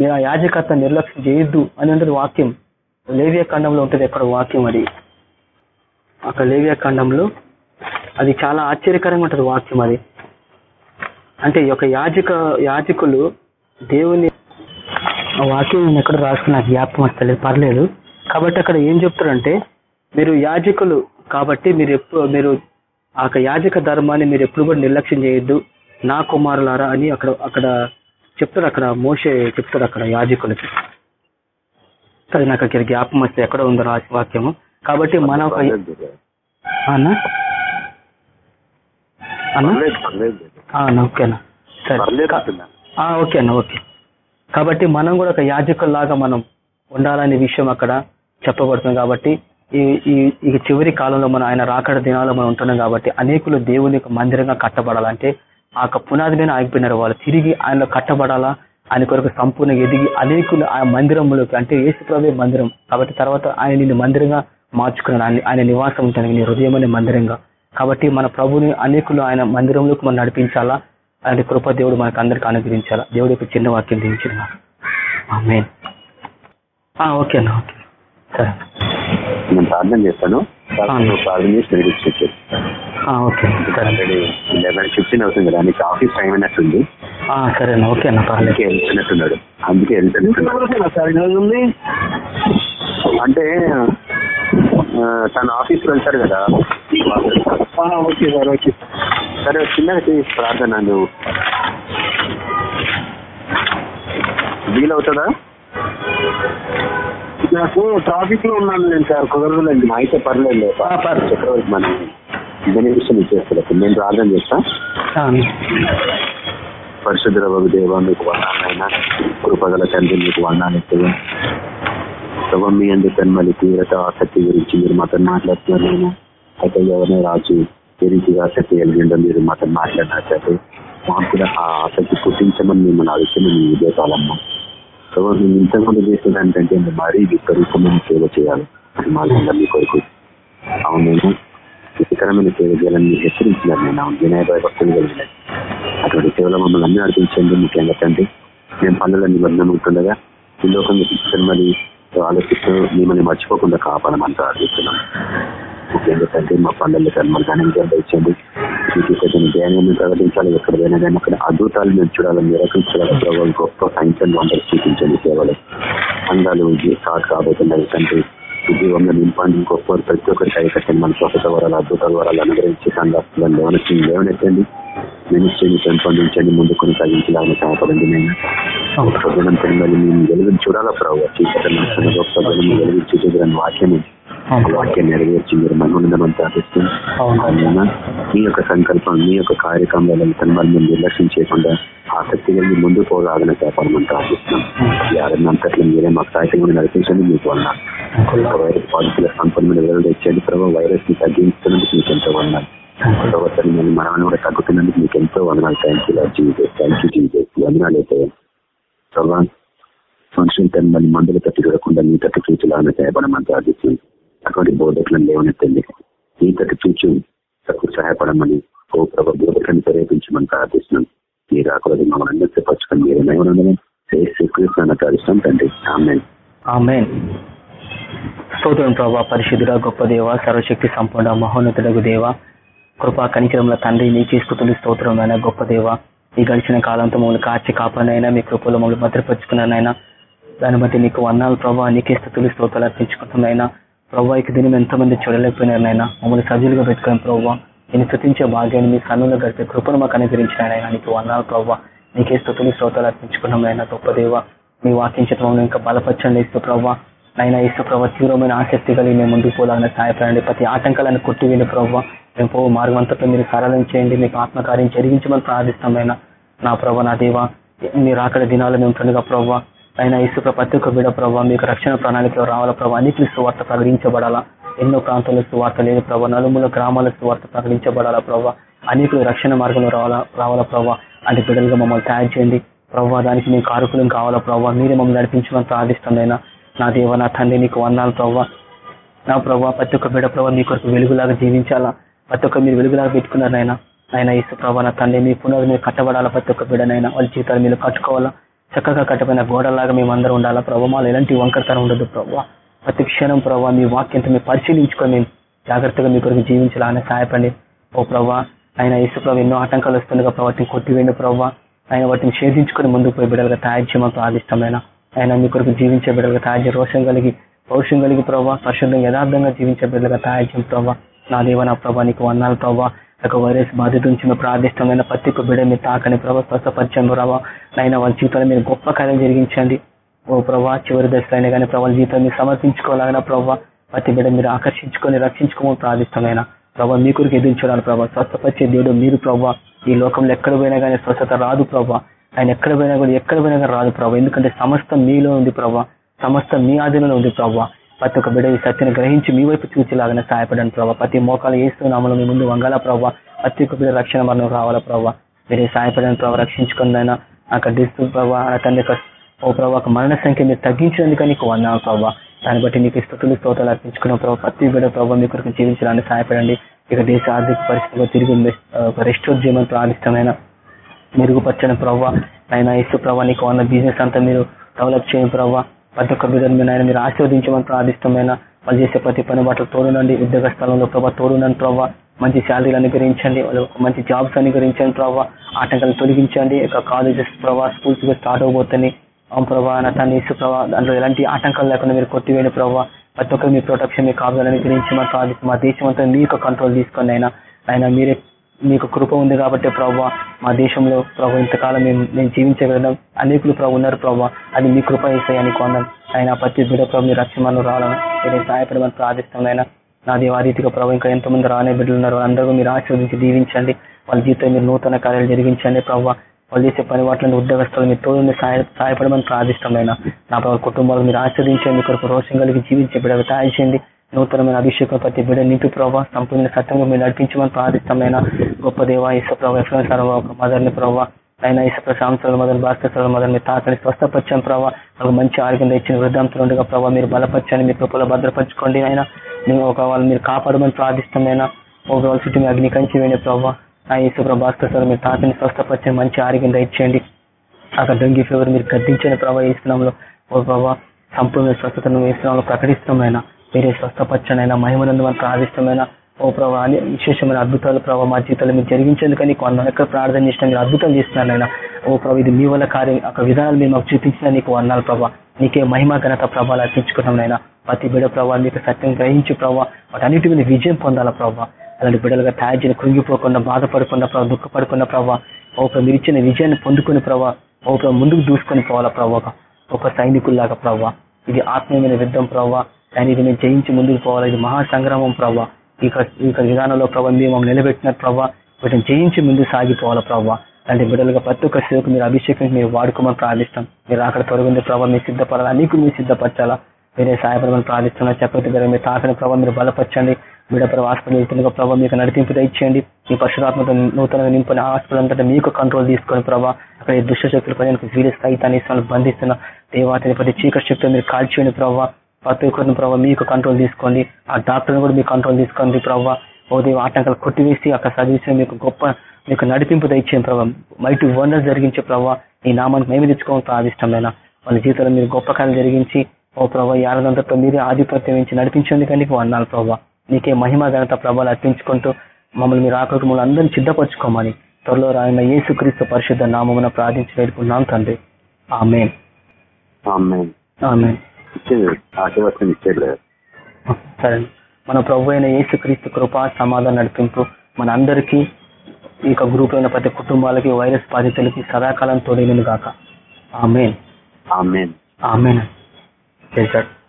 మీరు ఆ యాజకత్వ నిర్లక్ష్యం చేయొద్దు అని ఉంటుంది వాక్యం. లేవియా ఖండంలో ఉంటుంది అక్కడ వాక్యం అది. అక్కడ లేవియా ఖండంలో అది చాలా ఆశ్చర్యకరంగా ఉంటుంది వాక్యం అది. అంటే ఈ యొక్క యాజక యాజకులు దేవుని ఆ వాక్యం నేను ఎక్కడ రాసుకున్న జ్ఞాపకం వస్తలేదు పర్లేదు. కాబట్టి అక్కడ ఏం చెప్తారంటే మీరు యాజకులు కాబట్టి మీరు ఎప్పుడు మీరు ఆ యాజక ధర్మాన్ని మీరు ఎప్పుడు కూడా నిర్లక్ష్యం చేయొద్దు. నా కుమారులారా అని అక్కడ అక్కడ చెప్తారు అక్కడ మోసే చెప్తారు అక్కడ యాజకులకి. అది నాకు అక్కడ జ్ఞాపకం వస్తే ఎక్కడ ఉందో రాసి వాక్యము. కాబట్టి మన ఒక అన్న? ఓకేనా సరే. ఓకే అన్న ఓకే. కాబట్టి మనం కూడా ఒక యాజకుల్లాగా మనం ఉండాలనే విషయం అక్కడ చెప్పబడుతుంది కాబట్టి ఈ ఈ ఈ చివరి కాలంలో మనం ఆయన రాకడ దినాల్లో మనం ఉంటున్నాం కాబట్టి అనేకులు దేవుని యొక్క మందిరంగా కట్టబడాలంటే ఆ యొక్క పునాది మీద ఆగిపోయినారు. వాళ్ళు తిరిగి ఆయనలో కట్టబడాలా? ఆయన కొరకు సంపూర్ణ ఎదిగి అనేకులు ఆ మందిరంలోకి అంటే యేసుప్రభే మందిరం. కాబట్టి తర్వాత ఆయన నిన్ను మందిరంగా మార్చుకున్నాడు. ఆయన ఆయన నివాసం ఉంటాను నీ హృదయం అనే మందిరంగా. కాబట్టి మన ప్రభుని అనేకులు ఆయన మందిరంలోకి మనం నడిపించాలా? అలాంటి కృప దేవుడు మనకు అందరికి అనుగ్రహించాలా? దేవుడు యొక్క చిన్న వాక్యం దించిన ఆ, ఓకే అన్న ఓకే. సరే. నేను ప్రార్థన చేస్తాను. ప్రార్థన చేసి ఓకే. లెవెన్ ఫిఫ్టీన్ అవుతుంది కదా నీకు ఆఫీస్ టైం అయినట్టుంది. ఆ, సరే అన్న ఓకే అన్న అందుకే వెళ్తున్నట్టున్నాడు. అందుకే వెళ్తున్నట్టున్నాడు. అంటే తన ఆఫీస్ వెళ్తారు కదా. Okay sir okay. సరే చిన్నగా ప్రార్థన నువ్వు వీలవుతుందా? నాకు ట్రాఫిక్లో ఉన్నాను నేను సార్ కుదరదులేండి. అయితే పర్లేదు. చక్రవర్తి మనం? బెనిఫిషన్ ఇచ్చేస్తారు నేను ప్రార్థన చేస్తా. పరిశుద్ధ దేవ మీకు వందాలైనా కృపగల తండ్రి మీకు వందాలు ప్రభావం మీ అందుకు తన్మలి తీవ్రత ఆసక్తి గురించి మీరు మాతో మాట్లాడుతున్నారైనా అయితే ఎవరినే రాజు ఏ రీతిగా ఆసక్తి కలిగిందో మీరు మాతో మాట్లాడినట్లయితే మాకు కూడా ఆ ఆసక్తి పుట్టించమని మిమ్మల్ని అడుగుతున్న మీ ఉద్యోగాలమ్మా ప్రభావం మేము ఇంతకుముందు చేసేదానికంటే మేము మరీ విపరీతమైన సేవ చేయాలి. అది మా కొరకు. అవును నేను రుచికరమైన సేవ చేయాలని హెచ్చరించినారు నేను అవును భక్తులు కలిగిన అటువంటి సేవలు మమ్మల్ని అన్ని అర్పించండి ముఖ్యంగా తండ్రి. మేము పనులన్నీ నిమగ్నం ఉంటుండగా ఈ లోకంలో మరి ఆలోచిస్తూ మిమ్మల్ని మర్చిపోకుండా కాపాడమని ప్రార్థిస్తున్నాం ముఖ్యంగా తండ్రి మా పనుల కర్మలు ఘనంగా ఇచ్చండి మీకు కొంచెం ధ్యానాన్ని ప్రకటించాలి. ఎక్కడైనా కానీ అక్కడ అద్భుతాలు మేము చూడాలి. మిరకలు చూడాలి ప్రభావ గొప్ప సైన్స్ అండ్ వంటలు చూపించండి సేవలు అందాలు స్టార్ట్ కాబోతున్నాయి తండ్రి. ఉద్యోగంలో నింపండి గొప్ప ప్రతి ఒక్కరికి అయికట్టండి మన స్వచ్ఛత వరాలు అద్భుతాల వరాలు అనుగ్రహించి సంఘాస్తులను లేవనెత్తి లేవనెత్తండి మినిస్ట్రీని పెంపొందించండి ముందు కొనసాగించాలని సహాయపడండి నేను గొప్ప జనం తిరుమల మేము వెలుగుని చూడాలా ప్రభావ చీకటి నడుస్తున్న గొప్ప జనం వెలుగు చూసేదని వాక్యం ఆ వాక్యం నెరవేర్చి మీరు మనోనందమని ప్రార్థిస్తుంది అవునా. మీ యొక్క సంకల్పం మీ యొక్క కార్యక్రమాలను తన మేము నిర్లక్ష్యం చేయకుండా ఆసక్తి కలిగి ముందు పోలాగన చేపడమని ప్రార్థిస్తున్నాం ఆరంభంతట్లో మీరే మాకు సాహిత్యం నడిపించండి మీకు వల్ల. వైరస్ పాజిటివ్ సంపూర్ణమైన వివరణ తెచ్చండి ప్రభావ వైరస్ని తగ్గించుతున్నందుకు మీకు ఎంతో వందాలు ప్రభుత్వం మేము మరణాన్ని కూడా తగ్గుతున్నందుకు మీకు ఎంతో వందనాలు. థ్యాంక్ యూ జీవితం థ్యాంక్ యూ జీవితం వందనాలు అయితే. ప్రభావ మనుషులు తను మందులు తట్టి చూడకుండా మీ తట్టు చూచులాగా సహాయపడమని ప్రార్థిస్తుంది అటువంటి బోధకులను లేవనెత్తండి. ఈతటి తట్టు చూచు తక్కువ సహాయపడమని ఓ ప్రభు బోధకులను ప్రేరేపించమని ప్రార్థిస్తున్నాం. మీరు రాకూడదు మమ్మల్ని అందరితో పచ్చుకొని మీరు ఏమైనా శ్రీకృష్ణ ప్రార్థిస్తాం తండ్రి. ఆమె ఆమెన్. స్తోత్రం ప్రభా పరిశుద్ధుడ గొప్ప దేవ సర్వశక్తి సంపూర్ణ మహోన్నతుడగు దేవ కృపా కనికరంలో తండ్రి నీకే స్థుతులు స్తోత్రమైన గొప్ప దేవ. ఈ గడిచిన కాలంతో మమ్మల్ని కాచి కాపాడినైనా మీ కృపలో మమ్మల్ని భద్రపరుచుకున్నానైనా దాన్ని బట్టి నీకు వన్నాలు ప్రభావ నీకే స్థుతులు స్తోత్రాలు అర్పించుకుంటున్నాయినా. ప్రభావికి దినం ఎంతమంది చూడలేకపోయినారు నాయన? మమ్మల్ని సజ్జులుగా పెట్టుకుని ప్రవ్వా నేను స్థుతించే భాగ్యాన్ని మీ సమయంలో గడిపే కృపను మాకు అనుగ్రహించిన ఆయన నీకు వందనాలు ప్రభావ నీకే స్థుతులు శ్రోతలు అర్పించుకున్నాం నాయన. గొప్ప దేవ మీ వాకించడం ఇంకా బలపరచండి ఇస్తూ ప్రవ్వా. నైనా ఇస్తూ ప్రభావ తీవ్రమైన ఆసక్తి కలిగి మేము ముందుకు పోలాలని సహాయపడండి. ప్రతి ఆటంకాలను కొట్టివేయండి ప్రవ్వా. మేము పో మార్గం అంతటా మీరు సరళం చేయండి. మీకు ఆత్మకార్యం జరిగించమని ప్రార్థిస్తామైనా నా ప్రభ నా దేవ మీరు అక్కడ దినాలు మేము తండ్రిగా ప్రవ్వా. అయినా ఇసుక ప్రతి ఒక్క బిడ ప్రభావ మీకు రక్షణ ప్రణాళికలో రావాల ప్రభావ అన్నిటి సువార్త ప్రకటించబడాలా? ఎన్నో ప్రాంతాల్లో సువార్త లేదు ప్రభావ నలుమూల గ్రామాల సువార్త ప్రకటించబడాలా ప్రభావ అనేకులు రక్షణ మార్గంలో రావాలా? రావాలా ప్రభావ అంటే బిడ్డలుగా మమ్మల్ని తయారు చేయండి. ప్రభావ దానికి మీకు కారుకులం కావాలా ప్రభావ మీరే మమ్మల్ని నడిపించమని ప్రార్థిస్తుందైనా నా దేవ నా తండ్రి నీకు వందాలు ప్రభావ నా ప్రభావ ప్రతి ఒక్క బిడ ప్రభావ మీ కొరకు వెలుగులాగా జీవించాలా? ప్రతి ఒక్క మీరు వెలుగులాగా పెట్టుకున్నారు ఆయన ఆయన ఇసు ప్రభావ నా తండ్రి మీ పునాది మీరు కట్టబడాలా ప్రతి ఒక్క బిడనైనా వాళ్ళ జీవితాలు మీరు కట్టుకోవాలా? చక్కగా కట్టబడిన గోడలాగా మేము అందరం ఉండాలా ప్రభావ మాలో ఎలాంటి వంకరతనం ఉండదు ప్రభావ ప్రతి క్షణం ప్రభావ మీ వాక్యంతో మేము పరిశీలించుకొని మేము జాగ్రత్తగా మీ కొరకు జీవించాలని సహాయపడి ఓ ప్రభా ఆయన యేసు ప్రభావ ఎన్నో ఆటంకాలు వస్తుండగా ప్రభావం కొట్టివేయండి ప్రభావ ఆయన వాటిని ఛేదించుకొని ముందుకు పోయి బిడ్డలుగా తయారు చేయమని ప్రార్థిష్టమైన ఆయన మీ కొరకు జీవించే బిడ్డలుగా తయారు చేయ. రోషం కలిగి పౌరుషం కలిగి ప్రభావ పరిశుద్ధంగా యథార్థంగా జీవించే బిడ్డలుగా తయారు చేయం ప్రభావ నా దేవ నా ప్రభా నీకు వందాలు ప్రభావ ఒక వైరస్ బాధిత నుంచి మేము ప్రార్థిష్టమైన ప్రతి ఒక్క బిడ్డ మీరు తాకని ప్రభావ స్వస్థపరిచయం ప్రభావ నైనా వాళ్ళ జీవితంలో మీరు గొప్ప కార్యం జరిగించండి. ఓ ప్రభా చివరి దశలో అయినా కానీ ప్రభావ జీవితం మీరు సమర్పించుకోవాలన్నా ప్రభావ ప్రతి బిడ్డ మీరు ఆకర్షించుకొని రక్షించుకోమని ప్రార్థిష్టమైన ప్రభావ మీ కొరకు ఎదిరించడానికి ప్రభావ స్వస్థపరిచే దేవుడు మీరు ప్రభావ ఈ లోకంలో ఎక్కడ పోయినా కానీ స్వస్థత రాదు ప్రభావ ఆయన ఎక్కడ పోయినా కూడా ఎక్కడ పోయినా కానీ రాదు ప్రభావ ఎందుకంటే సమస్తం మీలో ఉంది ప్రభావ సమస్తం మీ ఆధీనంలో ఉంది ప్రభావ ప్రతి ఒక్క బిడ్డ ఈ సత్యను గ్రహించి మీ వైపు చూచేలాగానే సహాయపడండి ప్రభావ ప్రతి మోకాలు వేస్తున్నామని మీ ముందు వంగాల ప్రభావ ప్రతి ఒక్క బిడ రక్షణ మరణం రావాలా ప్రభావ మీరే సహాయపడని ప్రభావ రక్షించుకుందైనా. అక్కడ డిస్టు ప్రభావ తండ్రి ఓ ప్రభావ ఒక మరణ సంఖ్య మీరు తగ్గించినందుకు నీకు వందాలు ప్రభావ దాన్ని బట్టి నీకు స్థుతులు స్తోతాలు అర్పించుకున్న ప్రభావ ప్రతి బిడ ప్రభావ మీ కొరకు జీవించడానికి సహాయపడండి. ఇక దేశ ఆర్థిక పరిస్థితిలో తిరిగి రెస్టోర్ చేయమని ప్రార్థిష్టమైన మెరుగుపరచని ప్రభావ ఆయన ఇసు ప్రభావ నీకు ఉన్న బిజినెస్ అంతా మీరు డెవలప్ చేయని ప్రభావ ప్రతి ఒక్క బిడ్డను మీరు మీరు ఆశీర్వదించమని ప్రార్థిష్టమైన వాళ్ళు చేసే ప్రతి పని బాటలు తోడునండి. ఉద్యోగ స్థలంలో ప్రభావ తోడునండి ప్రభావ మంచి శాలరీలు అనుగ్రహించండి. వాళ్ళు మంచి జాబ్స్ అనుగ్రహించండి ప్రభావ ఆటంకాలు తొలగించండి. ఇక కాలేజెస్ ప్రభావ స్కూల్స్ స్టార్ట్ అవబోతుంది అవును ప్రభావ నా ఇసు ప్రభావ దాంట్లో ఎలాంటి ఆటంకాలు లేకుండా మీరు కొట్టివేయండి ప్రభావ ప్రతి ఒక్కరు మీ ప్రొటెక్షన్ మీ కాపులను గురించి మా ప్రార్థిస్తాం మా దేశం అంతా మీ యొక్క కంట్రోల్ తీసుకోండి అయినా ఆయన మీరే మీకు కృప ఉంది కాబట్టి ప్రభావ మా దేశంలో ప్రభు ఇంతకాలం మేము మేము జీవించగలం అనేకులు ప్రభు ఉన్నారు ప్రభావ అది మీ కృప వేసాయని కొందాం ఆయన ప్రతి బిడ్డ ప్రభు మీ రక్షణను రావాలని నేను సహాయపడమని ప్రార్థిస్తాం ఆయన నా ఆ రీతిగా ప్రభు ఇంకా ఎంతమంది రానే బిడ్డలు ఉన్నారు అందరూ మీరు ఆశీర్వదించి దీవించండి. వాళ్ళ జీవితం మీరు నూతన కార్యాలు జరిగించండి ప్రభావ వాళ్ళు చేసే పని వాటిని ఉద్యోగస్తులు మీరు తోడు సహాయ సహాయపడమని ప్రార్థిష్టమైన నా ప్రభావ కుటుంబాలు మీరు ఆశ్రదించండి కొరకు రోషం కలిగి జీవించే బిడ్డలు తయారు చేయండి. నూతనమైన అభిషేకం ప్రతి బిడ్డ నింపి ప్రభావ సంపూర్ణ సత్యంగా మీరు నడిపించమని ప్రార్థిస్తామైన గొప్ప దేవ ఇసు ప్రభావ ఎఫ్ఎం ఒక మదర్ని ప్రభావ అయినా ఇసుక సాంసాల మొదలు భాస్కర్ మొదలు మీరు తాకని స్వస్థపరచని ప్రభావ. ఒక మంచి ఆరోగ్యం ఇచ్చిన వృద్ధాంతులు ఉండగా ప్రభావ మీరు బలపరచండి మీ కృపలో భద్రపరచుకోండి అయినా మేము ఒక వాళ్ళు మీరు కాపాడమని ప్రార్థిస్తామైనా ఒక చుట్టూ మీ అగ్ని వేయండి ప్రభావ. ఆ భాస్కర్ సార్ మీరు తాతని స్వస్థపరిచే మంచి ఆరోగ్యం దయచేయండి. అక్కడ డెంగ్యూ ఫీవర్ మీరు గద్దించని ప్రభావ ఇస్తున్నాంలో ఓ ప్రభావ సంపూర్ణ స్వస్థతను ఇస్తున్నాంలో ప్రకటిస్తామైనా మీరే స్వస్థపరచండి అయినా మనకు ఆదిష్టమైన ఓ ప్రభావ అని విశేషమైన అద్భుతాలు ప్రభావ మా జీవితంలో మీరు జరిగించేందుకు నీకు ఎక్కడ ప్రార్థన చేసిన మీరు అద్భుతం చేస్తున్నారు ఆయన ఓ ప్రభు ఇది మీ వల్ల కార్యం ఒక విధానాలు మీరు మాకు చూపించిన నీకు అన్నాను ప్రభావ నీకే మహిమ ఘనత ప్రభావాలు అర్పించుకున్నాం నాయన ప్రతి బిడ ప్రభావ మీకు సత్యం గ్రహించి ప్రభావ వాటన్నిటి మీద విజయం పొందాలా ప్రభావ అలాంటి బిడ్డలుగా తయారు చేయని కృంగిపోకుండా బాధపడకుండా ప్రభావ దుఃఖపడకుండా ప్రభావ ఒక మీరు ఇచ్చిన విజయాన్ని పొందుకుని ప్రభావ ఒక ముందుకు దూసుకొని పోవాలా ప్రభావ ఒక సైనికుల్లాగా ప్రభావ ఇది ఆత్మీయమైన యుద్ధం ప్రభావ కానీ ఇది మేము జయించి ముందుకు పోవాలి. ఇది మహాసంగ్రామం ప్రభావ ఇక ఇక విధానంలో ప్రభావ మేము మమ్మల్ని నిలబెట్టిన ప్రభావ వీటిని జయించి ముందుకు సాగిపోవాలా ప్రభావ అలాంటి బిడ్డలుగా ప్రతి ఒక్క సేవకు మీరు అభిషేకం మీరు వాడుకోమని ప్రార్థిస్తాం. మీరు అక్కడ తొలగింది ప్రభావ మీరు సిద్ధపడాలా? నీకు మీరు సిద్ధపరచాలా? మీరే సాయపడమని ప్రార్థిస్తున్నా. చక్రవర్తి గారు మీరు తాకని ప్రభావ మీరు బలపరచండి. బిడ్డ ప్రభావ హాస్పిటల్ వెళ్తుండగా ప్రభావ మీకు నడిపింపు ఇచ్చేయండి మీ పశురాత్మతో నూతనంగా నింపిన హాస్పిటల్ అంతటా మీకు కంట్రోల్ తీసుకొని ప్రభావ అక్కడ దుష్టశక్తులు దుష్ట శక్తులు ప్రజలకు వీలు స్థాయితాన్ని బంధిస్తున్న దేవాతని ప్రతి చీకటి శక్తులు మీరు కాల్చేయండి ప్రభావ ప్రతి ఒక్కరిని ప్రభావ మీకు కంట్రోల్ తీసుకోండి. ఆ డాక్టర్ని కూడా మీకు కంట్రోల్ తీసుకోండి ప్రభావ. ఓ దేవ ఆటంకాలు కొట్టివేసి అక్కడ చదివించిన మీకు గొప్ప మీకు నడిపింపు తెచ్చిన ప్రభావ. మైటి వండర్ జరిగించే ప్రభావ. ఈ నామానికి మేము తెచ్చుకోవడం ప్రాదిష్టమైన వాళ్ళ జీవితంలో మీరు గొప్ప కార్యం జరిగించి ఓ ప్రభావ ఈ ఆనందంతో మీరే ఆధిపత్యం ఇచ్చి నడిపించండి కానీ అన్నాను ప్రభావ. నీకే మహిమ ఘనత ప్రభావాలు అర్పించుకుంటూ మమ్మల్ని మీరు ఆకలికి మమ్మల్ని అందరినీ సిద్ధపరచుకోమని త్వరలో రాయన యేసుక్రీస్తు పరిశుద్ధ నామమున ప్రార్థించి వేడుకున్నాం తండ్రి. ఆమె ఆమె ఆమె ఇచ్చేది ఆశీర్వచనం ఇచ్చేది లేదు సరే. మన ప్రభు అయిన యేసుక్రీస్తు కృప సమాధానం నడిపింపు మన అందరికీ ఈ యొక్క గ్రూప్ అయిన ప్రతి కుటుంబాలకి వైరస్ బాధితులకి సదాకాలం తోడైనను గాక. ఆమెన్. ఆమెన్. ఆమెన్. చేశాడు